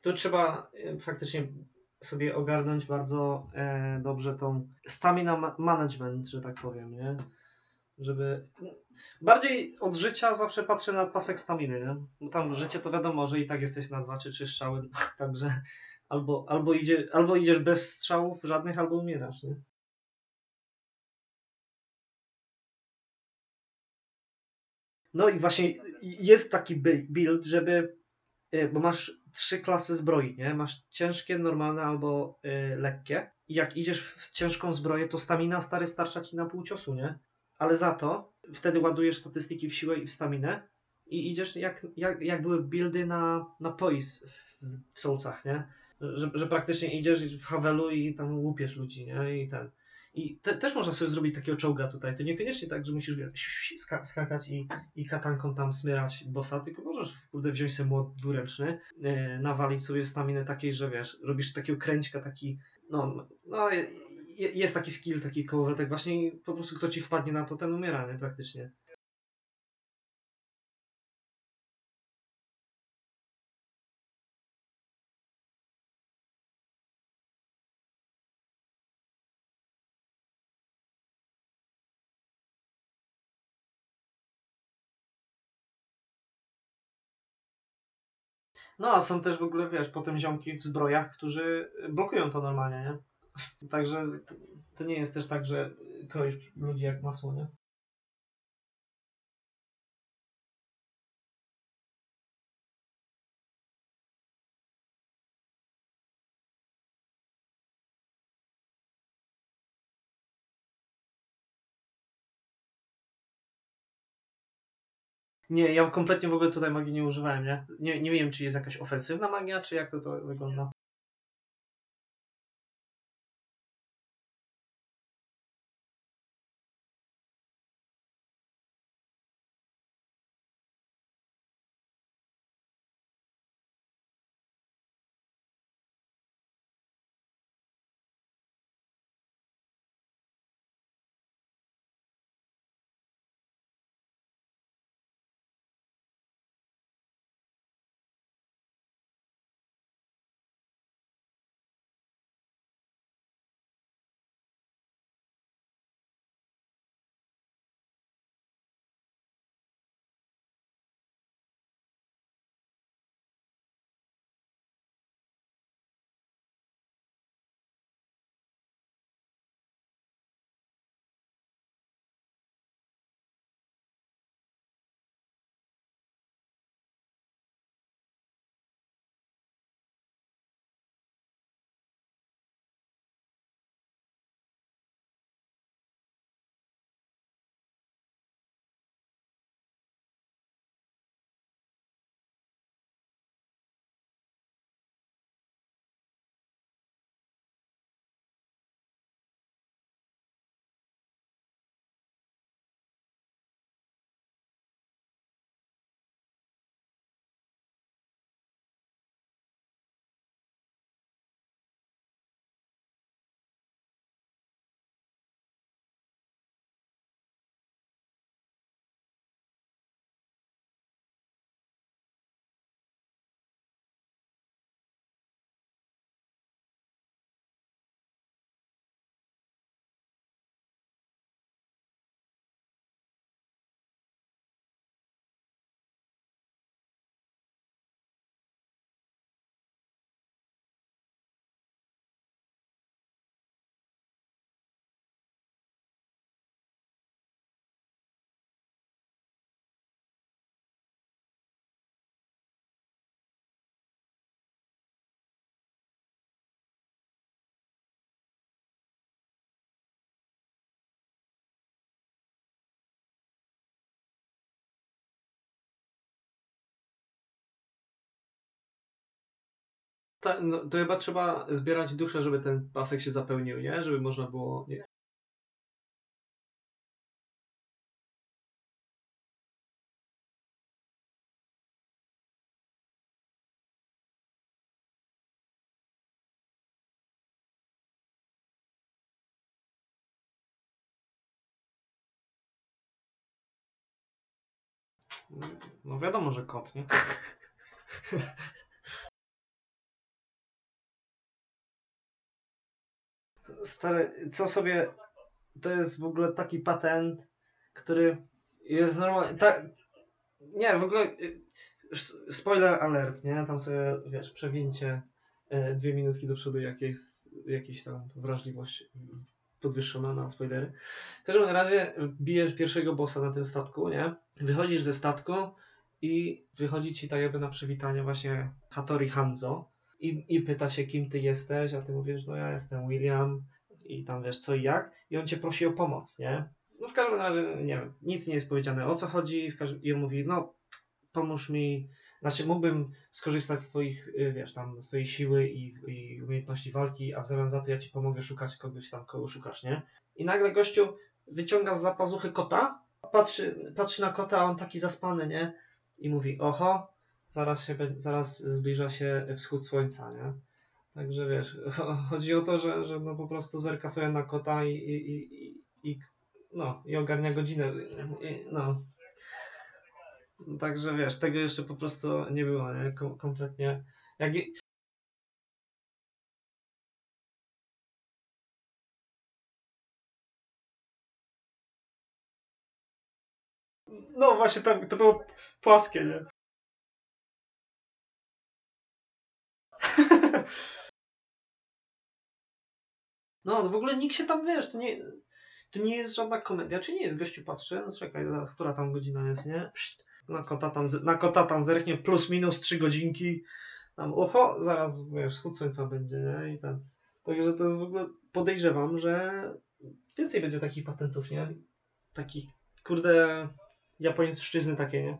Tu trzeba e, faktycznie sobie ogarnąć bardzo e, dobrze tą stamina ma- management, że tak powiem, nie? Żeby. Bardziej od życia zawsze patrzę na pasek staminy, nie? Bo tam życie to wiadomo, że i tak jesteś na dwa czy trzy strzały, także albo, albo, idzie, albo idziesz bez strzałów żadnych, albo umierasz, nie? No i właśnie jest taki build, żeby, y, bo masz trzy klasy zbroi, nie? Masz ciężkie, normalne albo y, lekkie. I jak idziesz w ciężką zbroję, to stamina stary starsza ci na pół ciosu, nie? Ale za to wtedy ładujesz statystyki w siłę i w staminę i idziesz jak, jak, jak były buildy na, na pois w, w nie? Że, że praktycznie idziesz w Havelu i tam łupiesz ludzi, nie? I ten. I te, też można sobie zrobić takiego czołga tutaj. To niekoniecznie tak, że musisz skakać i, i katanką tam smyrać bossa, tylko możesz kurde, wziąć sobie młot dwuręczny, yy, nawalić sobie staminę takiej, że wiesz, robisz takiego kręćka, taki, no, no je- je- jest taki skill, taki kołowrotek właśnie i po prostu kto ci wpadnie na to, ten umiera, nie, praktycznie. No, a są też w ogóle, wiesz, potem ziomki w zbrojach, którzy blokują to normalnie, nie? Także to, nie jest też tak, że kroisz ludzi jak masło, nie? Nie, ja kompletnie w ogóle tutaj magii nie używałem, nie? Nie, nie wiem, czy jest jakaś ofensywna magia, czy jak to, to wygląda. Ta, no, to chyba trzeba zbierać duszę, żeby ten pasek się zapełnił, nie? Żeby można było... Nie. No wiadomo, że kot, nie? Stary, co sobie... To jest w ogóle taki patent, który jest normalnie... Tak, nie, w ogóle... y, Spoiler alert, nie? Tam sobie, wiesz, przewincie e, dwie minutki do przodu, jak jest jakaś tam wrażliwość podwyższona na spoilery. W każdym razie bijesz pierwszego bossa na tym statku, nie? Wychodzisz ze statku i wychodzi ci tak jakby na przywitanie właśnie Hattori Hanzo i, i pyta się, kim ty jesteś, a ty mówisz, no ja jestem William i tam wiesz co i jak i on cię prosi o pomoc, nie? No w każdym razie, nie wiem, nic nie jest powiedziane o co chodzi w każdym, i on mówi, no pomóż mi, znaczy mógłbym skorzystać z twoich, y, wiesz, tam, swojej siły i, i umiejętności walki, a w zamian za to ja ci pomogę szukać kogoś tam, kogo szukasz, nie? I nagle gościu wyciąga z zapazuchy kota, patrzy, patrzy na kota, a on taki zaspany, nie? I mówi, oho, zaraz, się, zaraz zbliża się wschód słońca, nie? Także wiesz, chodzi o to, że, że no po prostu zerka sobie na kota i, i, i, i, no, i ogarnia godzinę, i, no. Także wiesz, tego jeszcze po prostu nie było, nie? Kom- kompletnie. Jak... No właśnie, tam, to było płaskie, nie? No, w ogóle nikt się tam, wiesz, to nie, to nie jest żadna komedia, czy nie jest? Gościu patrzy, no czekaj, zaraz, która tam godzina jest, nie? Na kota tam, na kota tam zerknie plus minus 3 godzinki, tam oho, zaraz, wiesz, wschód słońca będzie, nie? I tam. Także to jest w ogóle, podejrzewam, że więcej będzie takich patentów, nie? Takich, kurde, japońszczyzny takie, nie?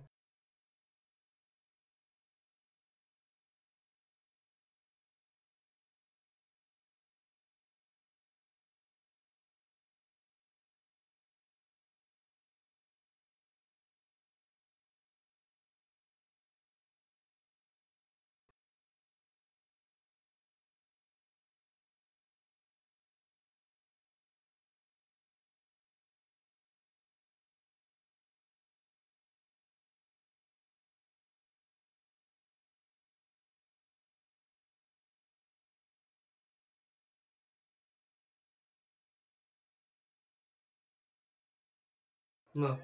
No.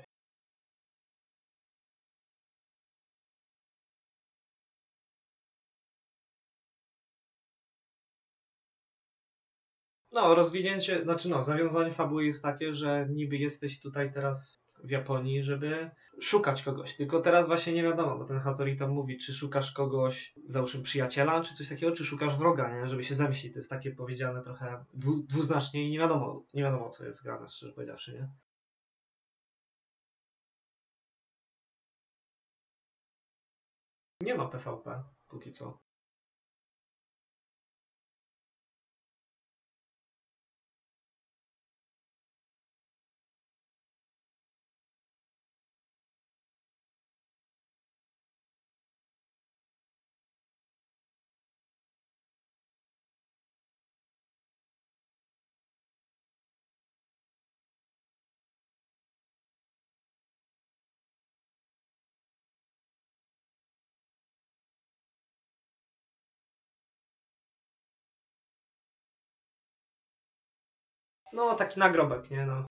No, rozwinięcie, znaczy no, zawiązanie fabuły jest takie, że niby jesteś tutaj teraz w Japonii, żeby szukać kogoś. Tylko teraz właśnie nie wiadomo, bo ten Hattori tam mówi, czy szukasz kogoś, załóżmy przyjaciela, czy coś takiego, czy szukasz wroga, nie? Żeby się zemścić. To jest takie powiedziane trochę dwu, dwuznacznie i nie wiadomo, nie wiadomo co jest grane, szczerze powiedziawszy, nie? Nie ma PvP, póki co. No, taki nagrobek, nie? No.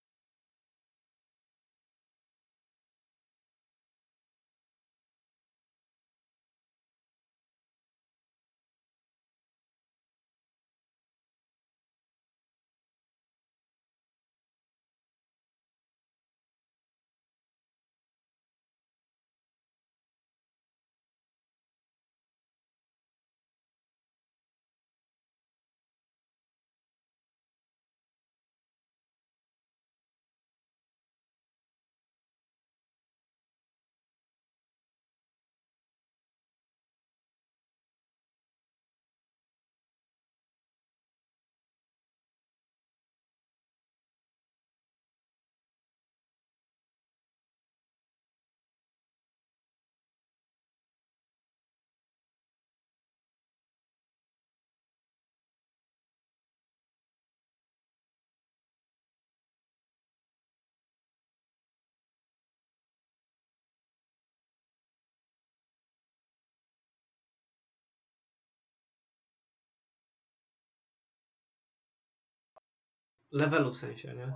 Levelu w sensie, nie?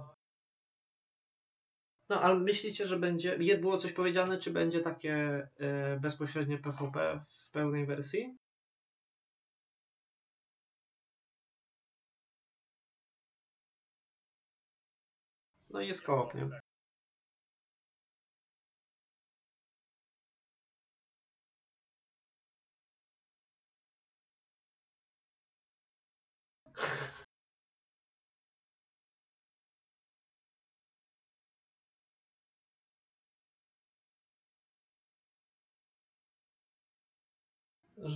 No, ale myślicie, że będzie, było coś powiedziane, czy będzie takie e, bezpośrednie PvP w pełnej wersji? No i jest koop, nie?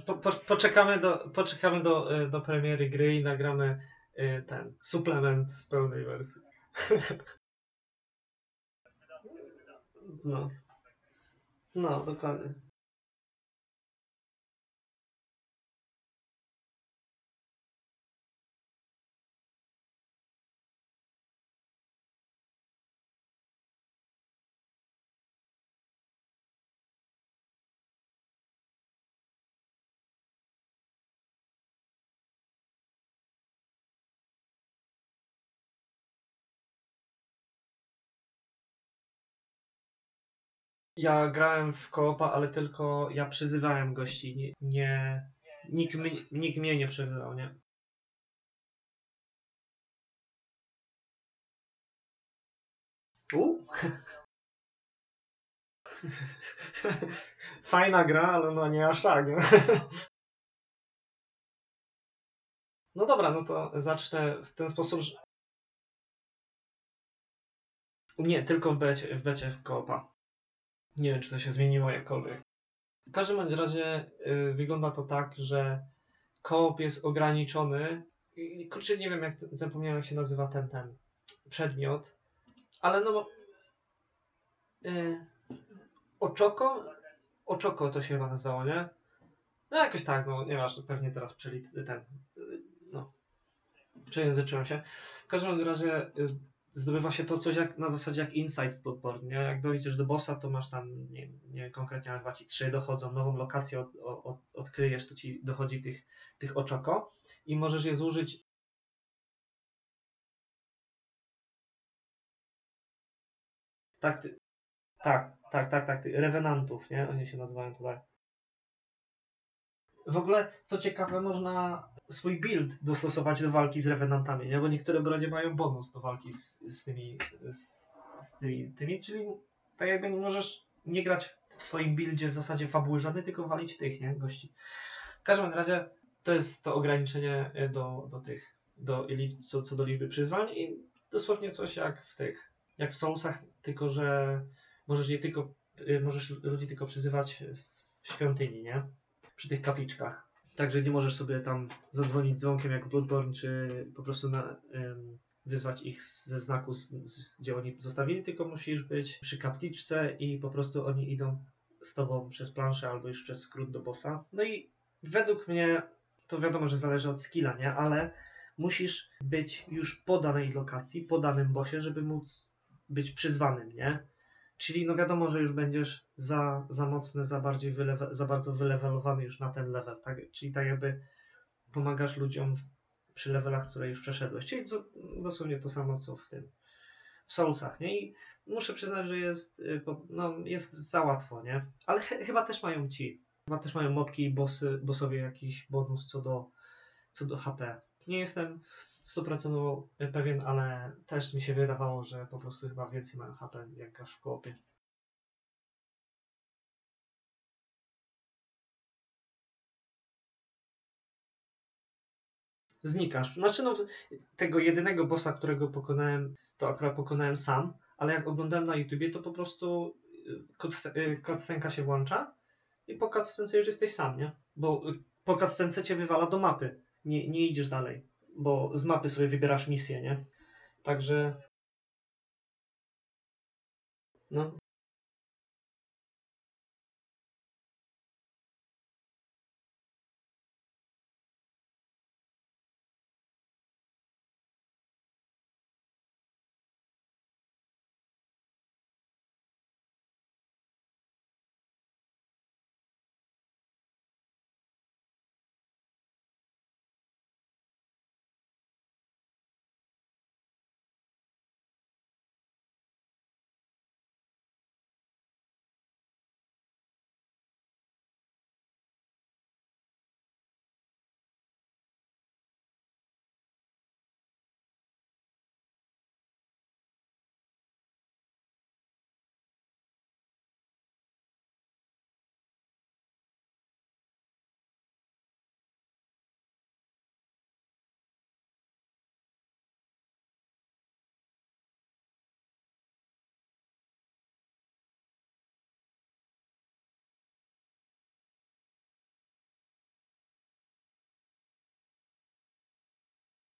Po, po, poczekamy do, poczekamy do, e, do premiery gry i nagramy e, ten suplement z pełnej wersji. No. No, dokładnie. Ja grałem w koopa, ale tylko ja przyzywałem gości, nie, nie nikt, mi- nikt mnie nie przyzywał, nie? U? Fajna gra, ale no nie aż tak, nie? No dobra, no to zacznę w ten sposób, że... Nie, tylko w becie, w becie koopa. Nie wiem, czy to się zmieniło jakkolwiek. W każdym razie y, wygląda to tak, że koop jest ograniczony. I, kurczę, nie wiem, jak to, zapomniałem, jak się nazywa ten, ten przedmiot. Ale no... Y, oczoko? Oczoko to się chyba nazywało, nie? No jakoś tak, no nieważne, pewnie teraz przelit ten... y, No. Przejęzyczyłem się. W każdym razie y, zdobywa się to coś jak na zasadzie jak insight w Bloodborne, nie? Jak dojdziesz do bossa, to masz tam, nie, nie konkretnie, ale chyba ci trzy dochodzą, nową lokację od, od, odkryjesz, to ci dochodzi tych, tych oczoko i możesz je zużyć tak, ty, tak, tak, tak, tak, ty, revenantów, nie? Oni się nazywają tutaj. W ogóle, co ciekawe, można swój build dostosować do walki z revenantami, nie? Bo niektóre bronie mają bonus do walki z, z tymi, z, z tymi, tymi, czyli tak jakby nie możesz nie grać w swoim buildzie w zasadzie fabuły żadnej, tylko walić tych, nie? Gości. W każdym razie to jest to ograniczenie y, do, do tych, do, co, co do liczby przyzwań i dosłownie coś jak w tych, jak w Soulsach, tylko że możesz je tylko, y, możesz ludzi tylko przyzywać w świątyni, nie? Przy tych kapliczkach. Także nie możesz sobie tam zadzwonić dzwonkiem jak Bloodborne, czy po prostu na, ym, wyzwać ich ze znaku, z, z, gdzie oni zostawili, tylko musisz być przy kapliczce i po prostu oni idą z tobą przez planszę albo już przez skrót do bossa. No i według mnie, to wiadomo, że zależy od skilla, nie? Ale musisz być już po danej lokacji, po danym bossie, żeby móc być przyzwanym, nie? Czyli no wiadomo, że już będziesz za, za mocny, za, bardziej wylewe, za bardzo wylewelowany już na ten level, tak? Czyli tak jakby pomagasz ludziom przy levelach, które już przeszedłeś. Czyli do, dosłownie to samo, co w tym, w Soulsach, nie? I muszę przyznać, że jest, y, no, jest za łatwo, nie? Ale ch- chyba też mają ci, chyba też mają mopki i bossy, bossowie jakiś bonus co do, co do HP. Nie jestem 100% pewien, ale też mi się wydawało, że po prostu chyba więcej mają HP jak grasz w koopie. Znikasz. Znaczy no, tego jedynego bossa, którego pokonałem, to akurat pokonałem sam, ale jak oglądałem na YouTubie, to po prostu y, y, cutscenka się włącza i po cutscence już jesteś sam, nie? Bo po cutscence cię wywala do mapy. Nie, nie idziesz dalej, bo z mapy sobie wybierasz misję, nie? Także no,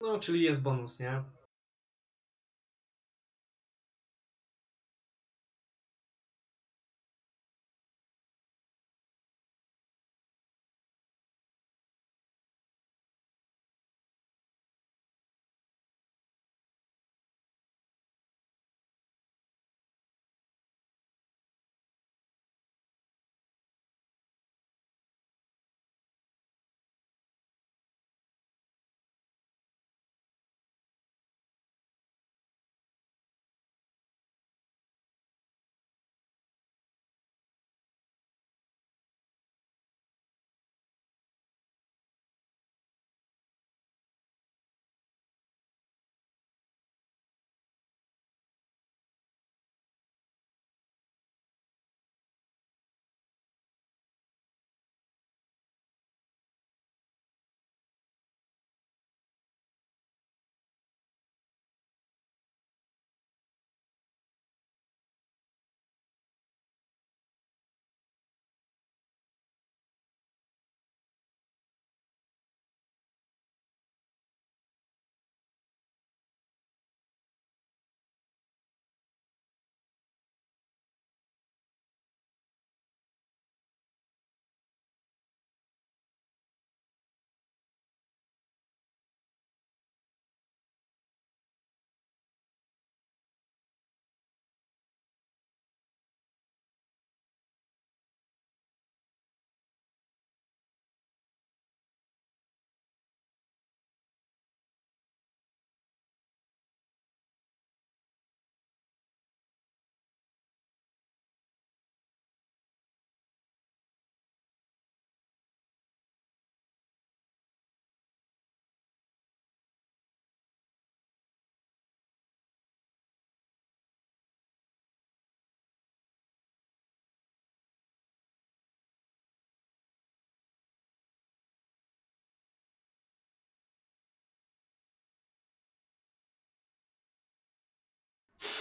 No, czyli jest bonus, nie?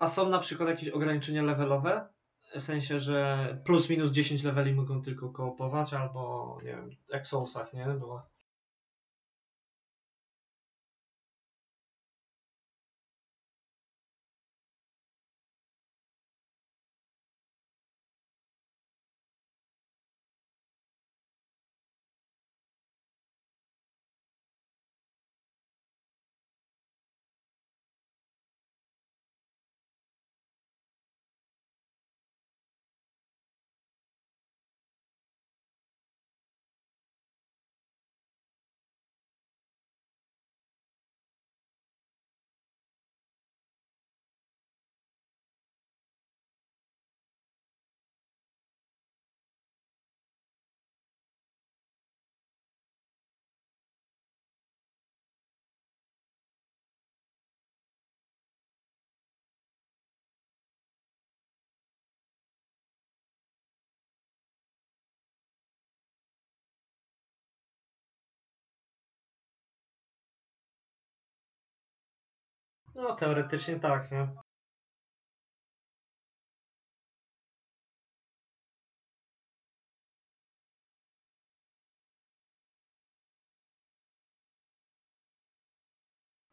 A są na przykład jakieś ograniczenia levelowe? W sensie, że plus minus 10 leveli mogą tylko koopować, albo nie wiem, jak w Soulsach, nie? Było. No, teoretycznie tak, nie?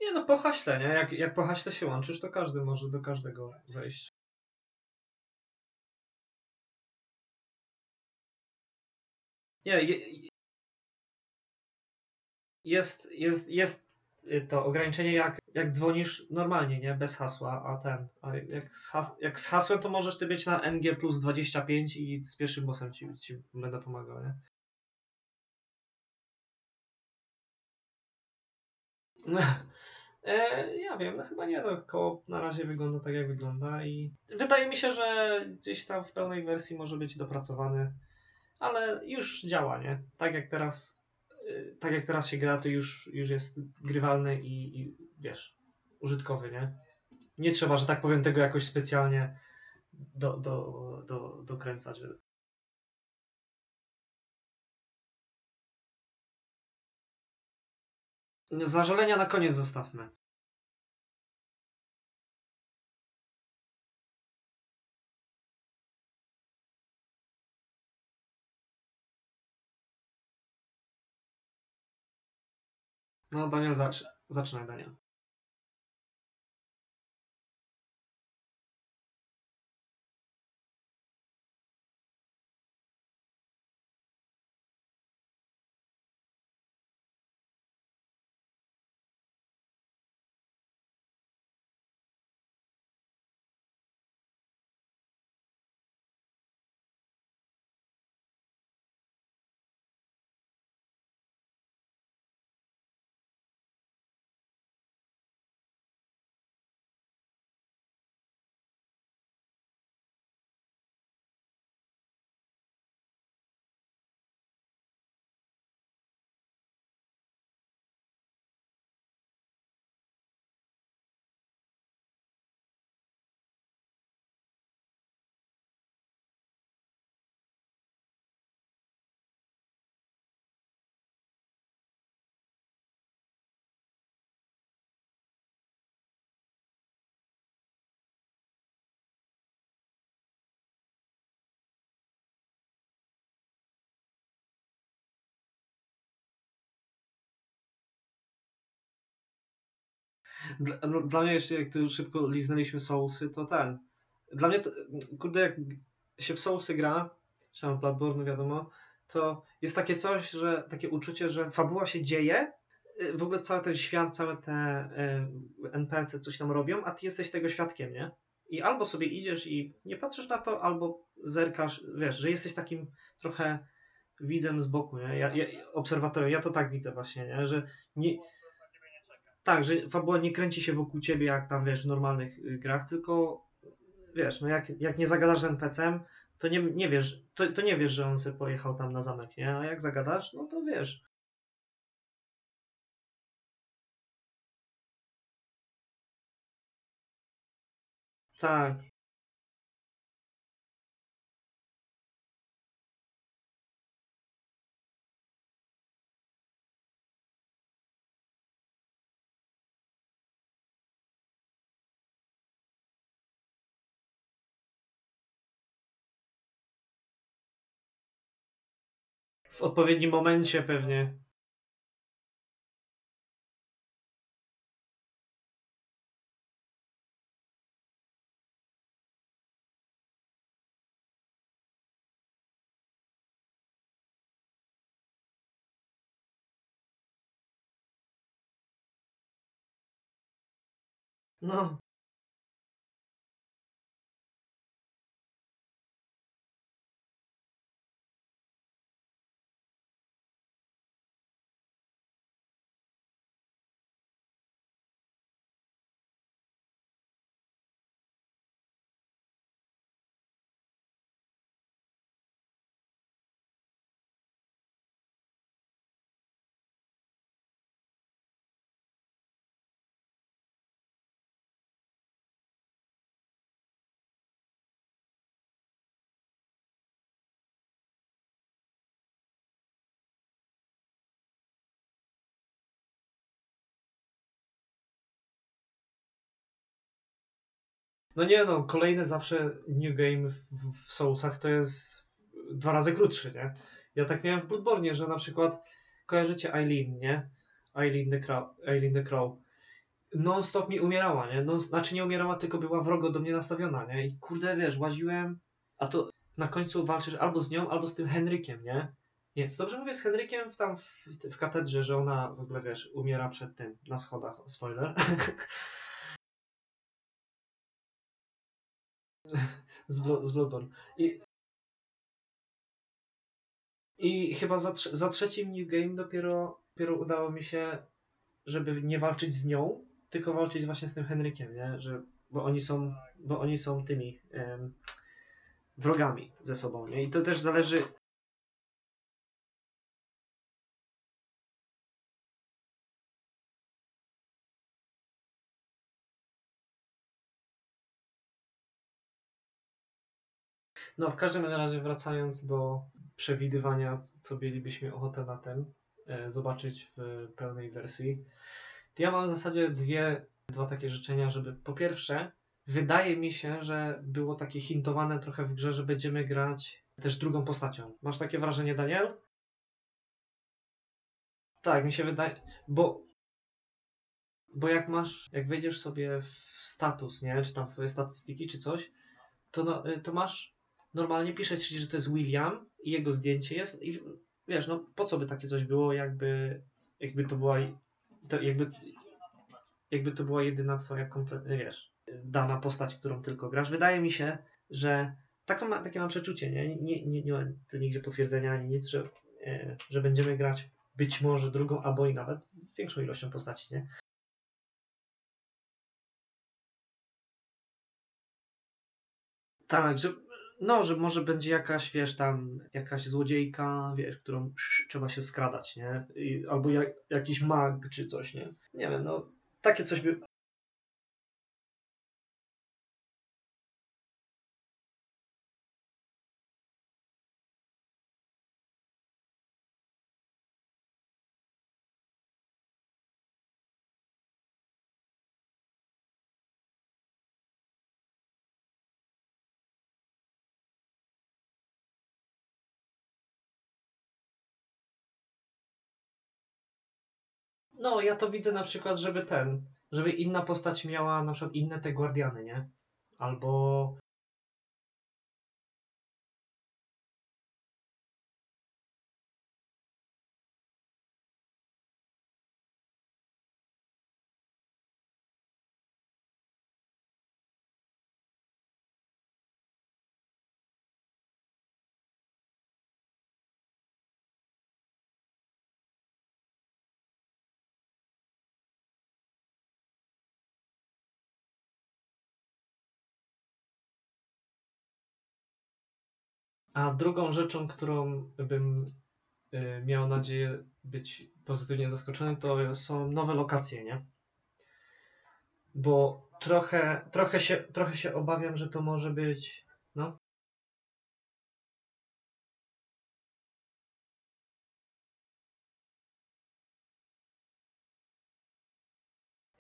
Nie no, po haśle, nie? Jak, jak po haśle się łączysz, to każdy może do każdego wejść. Nie, je, jest, jest, jest to ograniczenie jak, jak dzwonisz normalnie, nie? Bez hasła, a ten, a jak z, has, jak z hasłem to możesz ty być na NG plus 25 i z pierwszym bossem ci, ci będę pomagał, nie? E, ja wiem, no chyba nie, to koło na razie wygląda tak jak wygląda i wydaje mi się, że gdzieś tam w pełnej wersji może być dopracowany, ale już działa, nie? Tak jak teraz, e, tak jak teraz się gra, to już, już jest grywalny i, i wiesz, użytkowy, nie? Nie trzeba, że tak powiem, tego jakoś specjalnie do, do, do, dokręcać. Zażalenia na koniec zostawmy. No, Daniel, zacz, zaczynaj, Daniel. Dla, no, dla mnie jeszcze, jak tu szybko liznęliśmy Soulsy, to ten. Dla mnie, to, kurde, jak się w Soulsy gra, czy tam Bloodborne, wiadomo, to jest takie coś, że takie uczucie, że fabuła się dzieje, y, w ogóle cały ten świat, całe te y, NPC coś tam robią, a ty jesteś tego świadkiem, nie? I albo sobie idziesz i nie patrzysz na to, albo zerkasz, wiesz, że jesteś takim trochę widzem z boku, nie? Ja, ja, obserwatorem, ja to tak widzę właśnie, nie? Że nie, tak, że fabuła nie kręci się wokół ciebie jak tam, wiesz, w normalnych y, grach, tylko wiesz, no jak, jak nie zagadasz z NPC-em, to nie, nie wiesz, to, to nie wiesz, że on sobie pojechał tam na zamek, nie? A jak zagadasz, no to wiesz. Tak. W odpowiednim momencie pewnie. No, no nie no, kolejny zawsze New Game w, w Soulsach to jest dwa razy krótszy, nie? Ja tak miałem w Bloodborne, że na przykład kojarzycie Eileen, nie? Eileen the Crow. Eileen the Crow. Non-stop mi umierała, nie? No, znaczy nie umierała, tylko była wrogo do mnie nastawiona, nie? I kurde, wiesz, łaziłem, a to na końcu walczysz albo z nią, albo z tym Henrykiem, nie? Nie, dobrze mówię z Henrykiem w, tam w, w katedrze, że ona w ogóle, wiesz, umiera przed tym, na schodach, spoiler. z, Blo- z Bloodborne. I, i chyba za, trze- za trzecim New Game dopiero, dopiero udało mi się, żeby nie walczyć z nią, tylko walczyć właśnie z tym Henrykiem, nie? Że, bo oni są, bo oni są tymi em, wrogami ze sobą, nie? I to też zależy, No, w każdym razie wracając do przewidywania, co mielibyśmy ochotę na ten e, zobaczyć w pełnej wersji, ja mam w zasadzie dwie, dwa takie życzenia, żeby po pierwsze, wydaje mi się, że było takie hintowane trochę w grze, że będziemy grać też drugą postacią. Masz takie wrażenie, Daniel? Tak, mi się wydaje, bo bo jak masz, jak wejdziesz sobie w status, nie, czy tam swoje statystyki, czy coś, to, to masz normalnie pisze ci, że to jest William i jego zdjęcie jest i wiesz, no po co by takie coś było, jakby, jakby to była to jakby, jakby to była jedyna twoja kompletna, wiesz, dana postać, którą tylko grasz. Wydaje mi się, że taką, takie mam przeczucie, nie? Nie, nie, nie ma tu nigdzie potwierdzenia ani nic, że, e, że będziemy grać być może drugą, albo i nawet większą ilością postaci, nie? Tak, że no, że może będzie jakaś, wiesz, tam jakaś złodziejka, wiesz, którą trzeba się skradać, nie? I, albo jak, jakiś mag czy coś, nie? Nie wiem, no takie coś by No, ja to widzę na przykład, żeby ten, żeby inna postać miała na przykład inne te guardiany, nie? Albo A drugą rzeczą, którą bym y, miał nadzieję być pozytywnie zaskoczony, to są nowe lokacje, nie? Bo trochę, trochę, się, trochę się obawiam, że to może być. No.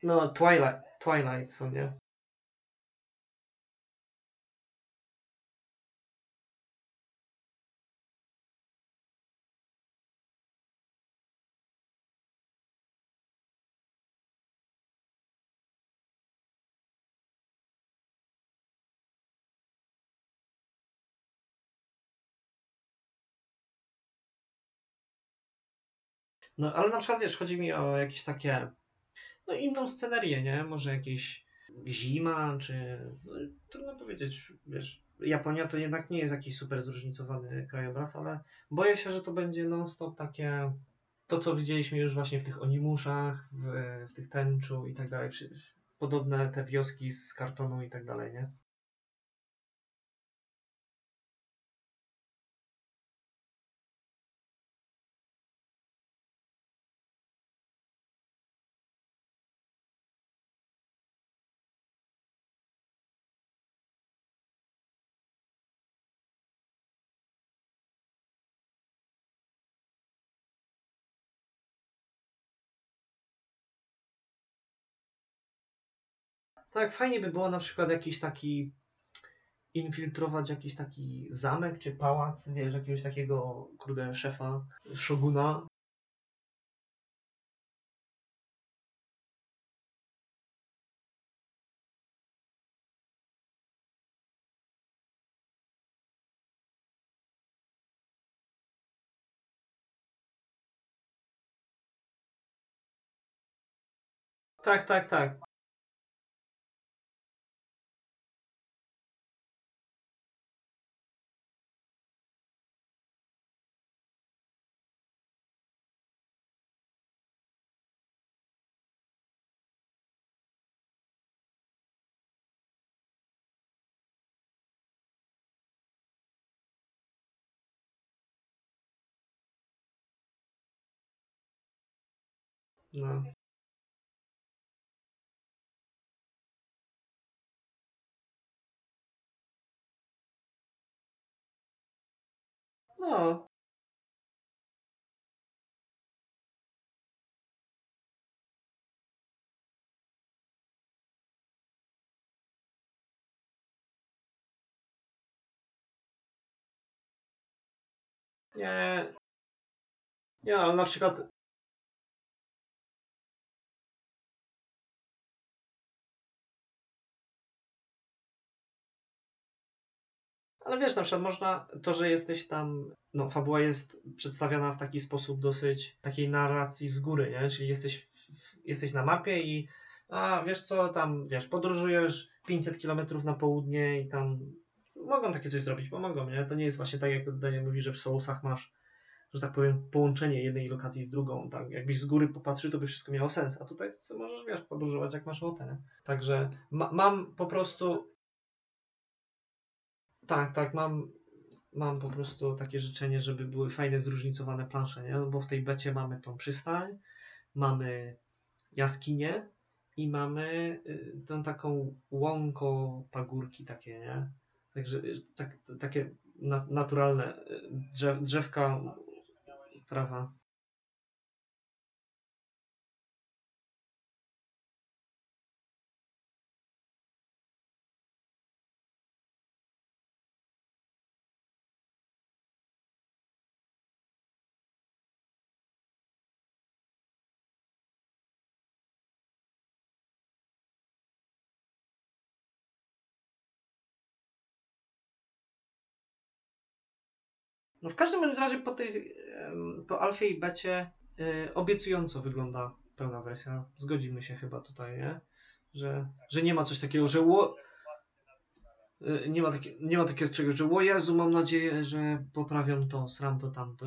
No, Twilight, Twilight są, nie? No, ale na przykład, wiesz, chodzi mi o jakieś takie, no inną scenerię, nie? Może jakieś zima, czy, no, trudno powiedzieć, wiesz, Japonia to jednak nie jest jakiś super zróżnicowany krajobraz, ale boję się, że to będzie non-stop takie, to co widzieliśmy już właśnie w tych Onimuszach, w, w tych Tęczu i tak dalej, podobne te wioski z kartonu i tak dalej, nie? Tak, fajnie by było na przykład jakiś taki infiltrować jakiś taki zamek czy pałac, wiesz, jakiegoś takiego, kurde, szefa, szoguna. Tak, tak, tak. No. No, nie. Nie, ale na przykład Ale wiesz, na przykład można, to, że jesteś tam, no fabuła jest przedstawiana w taki sposób dosyć takiej narracji z góry, nie? Czyli jesteś, jesteś na mapie i a wiesz co, tam wiesz, podróżujesz 500 km na południe i tam mogą takie coś zrobić, bo mogą, nie? To nie jest właśnie tak, jak Daniel mówi, że w Soulsach masz, że tak powiem, połączenie jednej lokacji z drugą, tak? Jakbyś z góry popatrzył, to by wszystko miało sens, a tutaj to możesz, wiesz, podróżować jak masz ochotę, nie? Także ma, mam po prostu tak, tak, mam, mam po prostu takie życzenie, żeby były fajne, zróżnicowane plansze, nie? Bo w tej becie mamy tą przystań, mamy jaskinię i mamy y, tą taką łąko pagórki takie, nie? Także y, tak, takie na, naturalne y, drzew, drzewka, trawa. No w każdym razie po tej, po alfie i becie y, obiecująco wygląda pełna wersja. Zgodzimy się chyba tutaj, nie? Że, że nie ma coś takiego, że ło, y, nie ma, takie, nie ma takiego czegoś, że o Jezu, mam nadzieję, że poprawią to, sram to, tamto.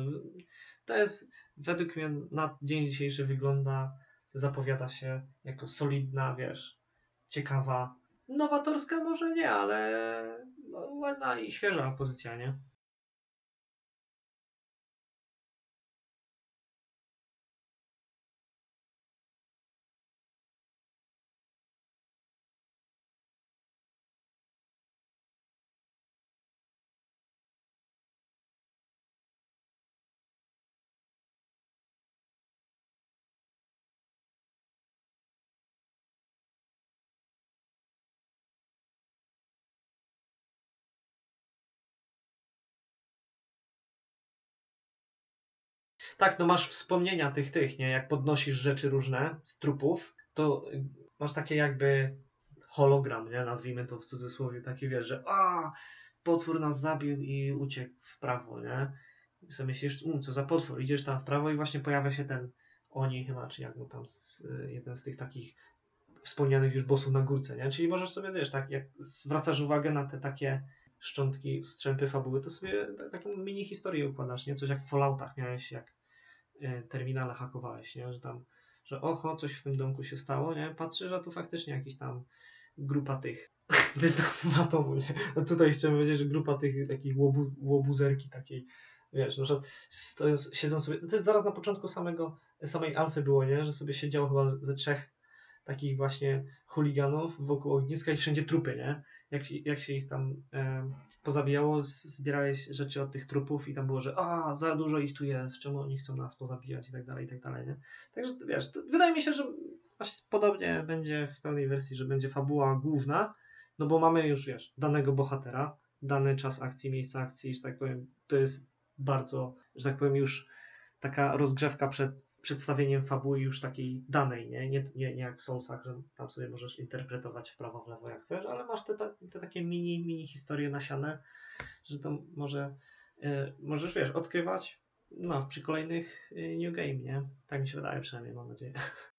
To jest, według mnie na dzień dzisiejszy wygląda, zapowiada się jako solidna, wiesz, ciekawa, nowatorska może nie, ale no, ładna i świeża pozycja, nie? Tak, no masz wspomnienia tych, tych, nie? Jak podnosisz rzeczy różne z trupów, to y, masz takie jakby hologram, nie? Nazwijmy to w cudzysłowie, taki wiesz, że a, potwór nas zabił i uciekł w prawo, nie? I sobie myślisz, um, co za potwór, idziesz tam w prawo i właśnie pojawia się ten oni chyba, czy jak mu tam, z, y, jeden z tych takich wspomnianych już bossów na górce, nie? Czyli możesz sobie, wiesz, tak jak zwracasz uwagę na te takie szczątki, strzępy fabuły, to sobie taką mini historię układasz, nie? Coś jak w Falloutach miałeś, jak terminale hakowałeś, nie? Że tam, że oho, coś w tym domku się stało, nie? Patrzysz, a tu faktycznie jakiś tam grupa tych wyznawców atomu, nie? No tutaj chciałem powiedzieć, że grupa tych takich łobu, łobuzerki takiej, wiesz, przykład stojąc, siedzą sobie, to jest zaraz na początku samego, samej alfy było, nie? Że sobie siedziało chyba ze trzech takich właśnie chuliganów wokół ogniska i wszędzie trupy, nie? Jak, jak się ich tam pozabijało, zbierałeś rzeczy od tych trupów i tam było, że a, za dużo ich tu jest, czemu oni chcą nas pozabijać i tak dalej, i tak dalej, nie? Także wiesz, wydaje mi się, że właśnie podobnie będzie w pełnej wersji, że będzie fabuła główna, no bo mamy już, wiesz, danego bohatera, dany czas akcji, miejsce akcji, że tak powiem, to jest bardzo, że tak powiem, już taka rozgrzewka przed przedstawieniem fabuły już takiej danej, nie? Nie, nie, nie jak w Soulsach, że tam sobie możesz interpretować w prawo, w lewo jak chcesz, ale masz te, te, takie mini, mini historie nasiane, że to może y, możesz, wiesz, odkrywać no, przy kolejnych y, New Game, nie? Tak mi się wydaje przynajmniej, mam nadzieję.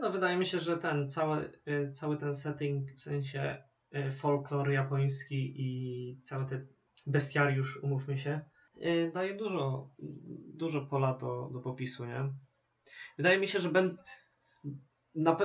No wydaje mi się, że ten cały, y, cały ten setting, w sensie y, folklor japoński i cały ten bestiariusz, umówmy się, y, daje dużo, dużo pola do, do popisu, nie? Wydaje mi się, że będę na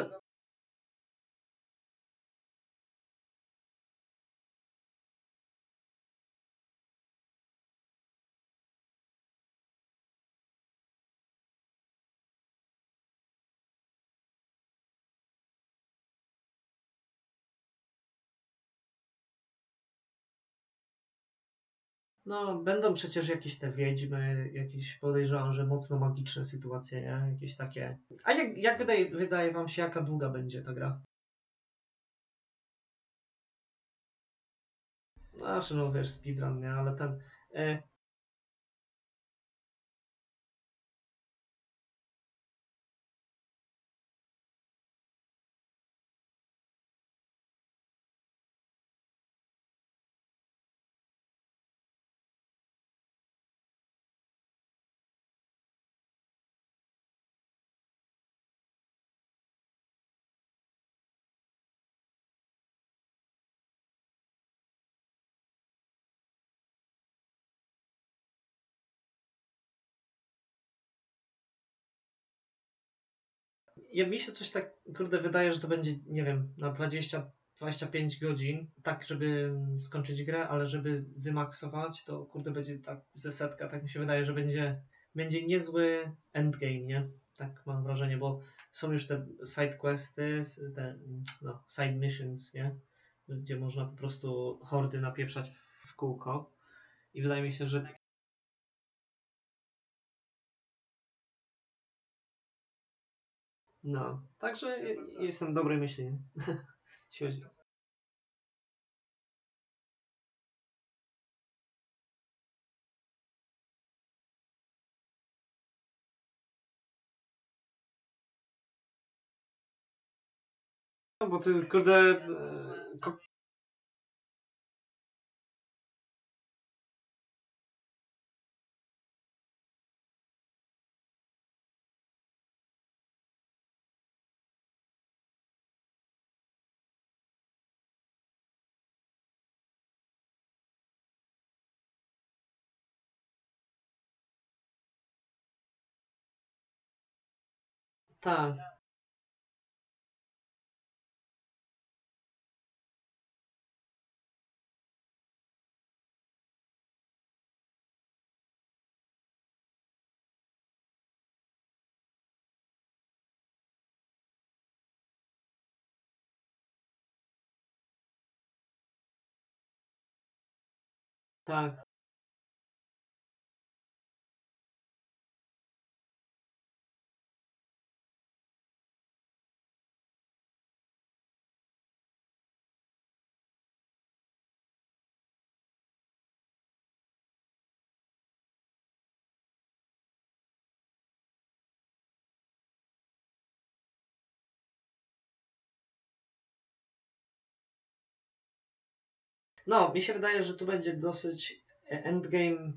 No, będą przecież jakieś te wiedźmy, jakieś podejrzewam, że mocno magiczne sytuacje, nie? Jakieś takie. A jak, jak wydaje, wydaje wam się, jaka długa będzie ta gra? Znaczy, no wiesz, speedrun, nie? Ale ten. E, ja mi się coś tak, kurde, wydaje, że to będzie, nie wiem, na 20, 25 godzin, tak, żeby skończyć grę, ale żeby wymaksować, to kurde, będzie tak ze setka, tak mi się wydaje, że będzie, będzie niezły endgame, nie? Tak mam wrażenie, bo są już te side questy, te, no, side missions, nie? Gdzie można po prostu hordy napieprzać w kółko. I wydaje mi się, że no, także jestem dobrej myśli. No bo ty, kurde, e, ko- No, mi się wydaje, że tu będzie dosyć endgame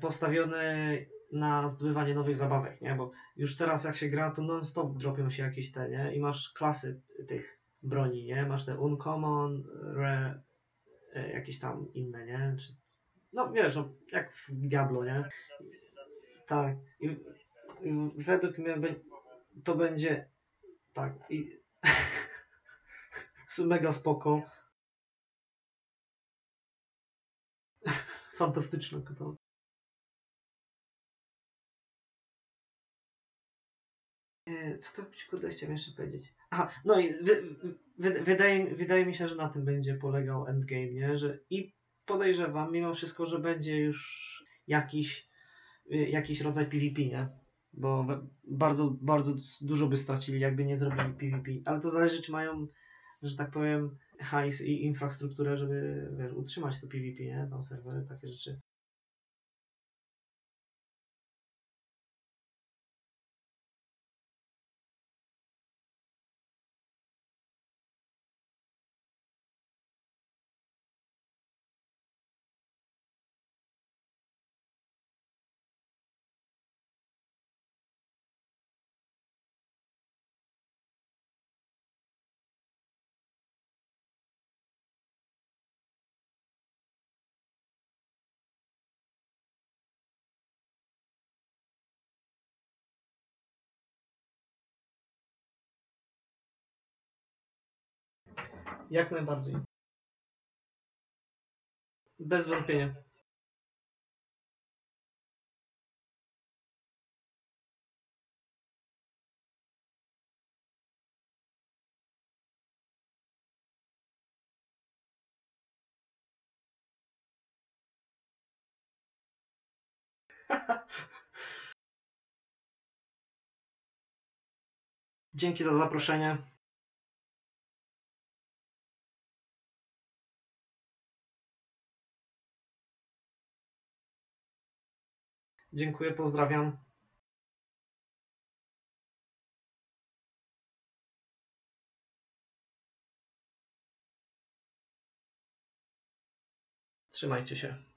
postawiony na zdobywanie nowych zabawek, nie? Bo już teraz jak się gra, to non-stop dropią się jakieś te, nie? I masz klasy tych broni, nie? Masz te uncommon, rare, e, jakieś tam inne, nie? Czy, no wiesz, no, jak w Diablo, nie? Tak. I, i według mnie to będzie tak. I mega spoko. Fantastyczne to. E, Co to kurde chciałem jeszcze powiedzieć? Aha, no i wy, wy, wydaje, wydaje mi się, że na tym będzie polegał endgame, nie? Że i podejrzewam mimo wszystko, że będzie już jakiś, y, jakiś rodzaj PvP, nie? Bo bardzo, bardzo dużo by stracili, jakby nie zrobili PvP. Ale to zależy, czy mają, że tak powiem, hajs i infrastrukturę, żeby wiesz, utrzymać to PvP, nie? Tam serwery, takie rzeczy. Jak najbardziej. Bez wątpienia. Dzięki za zaproszenie. Dziękuję, pozdrawiam. Trzymajcie się.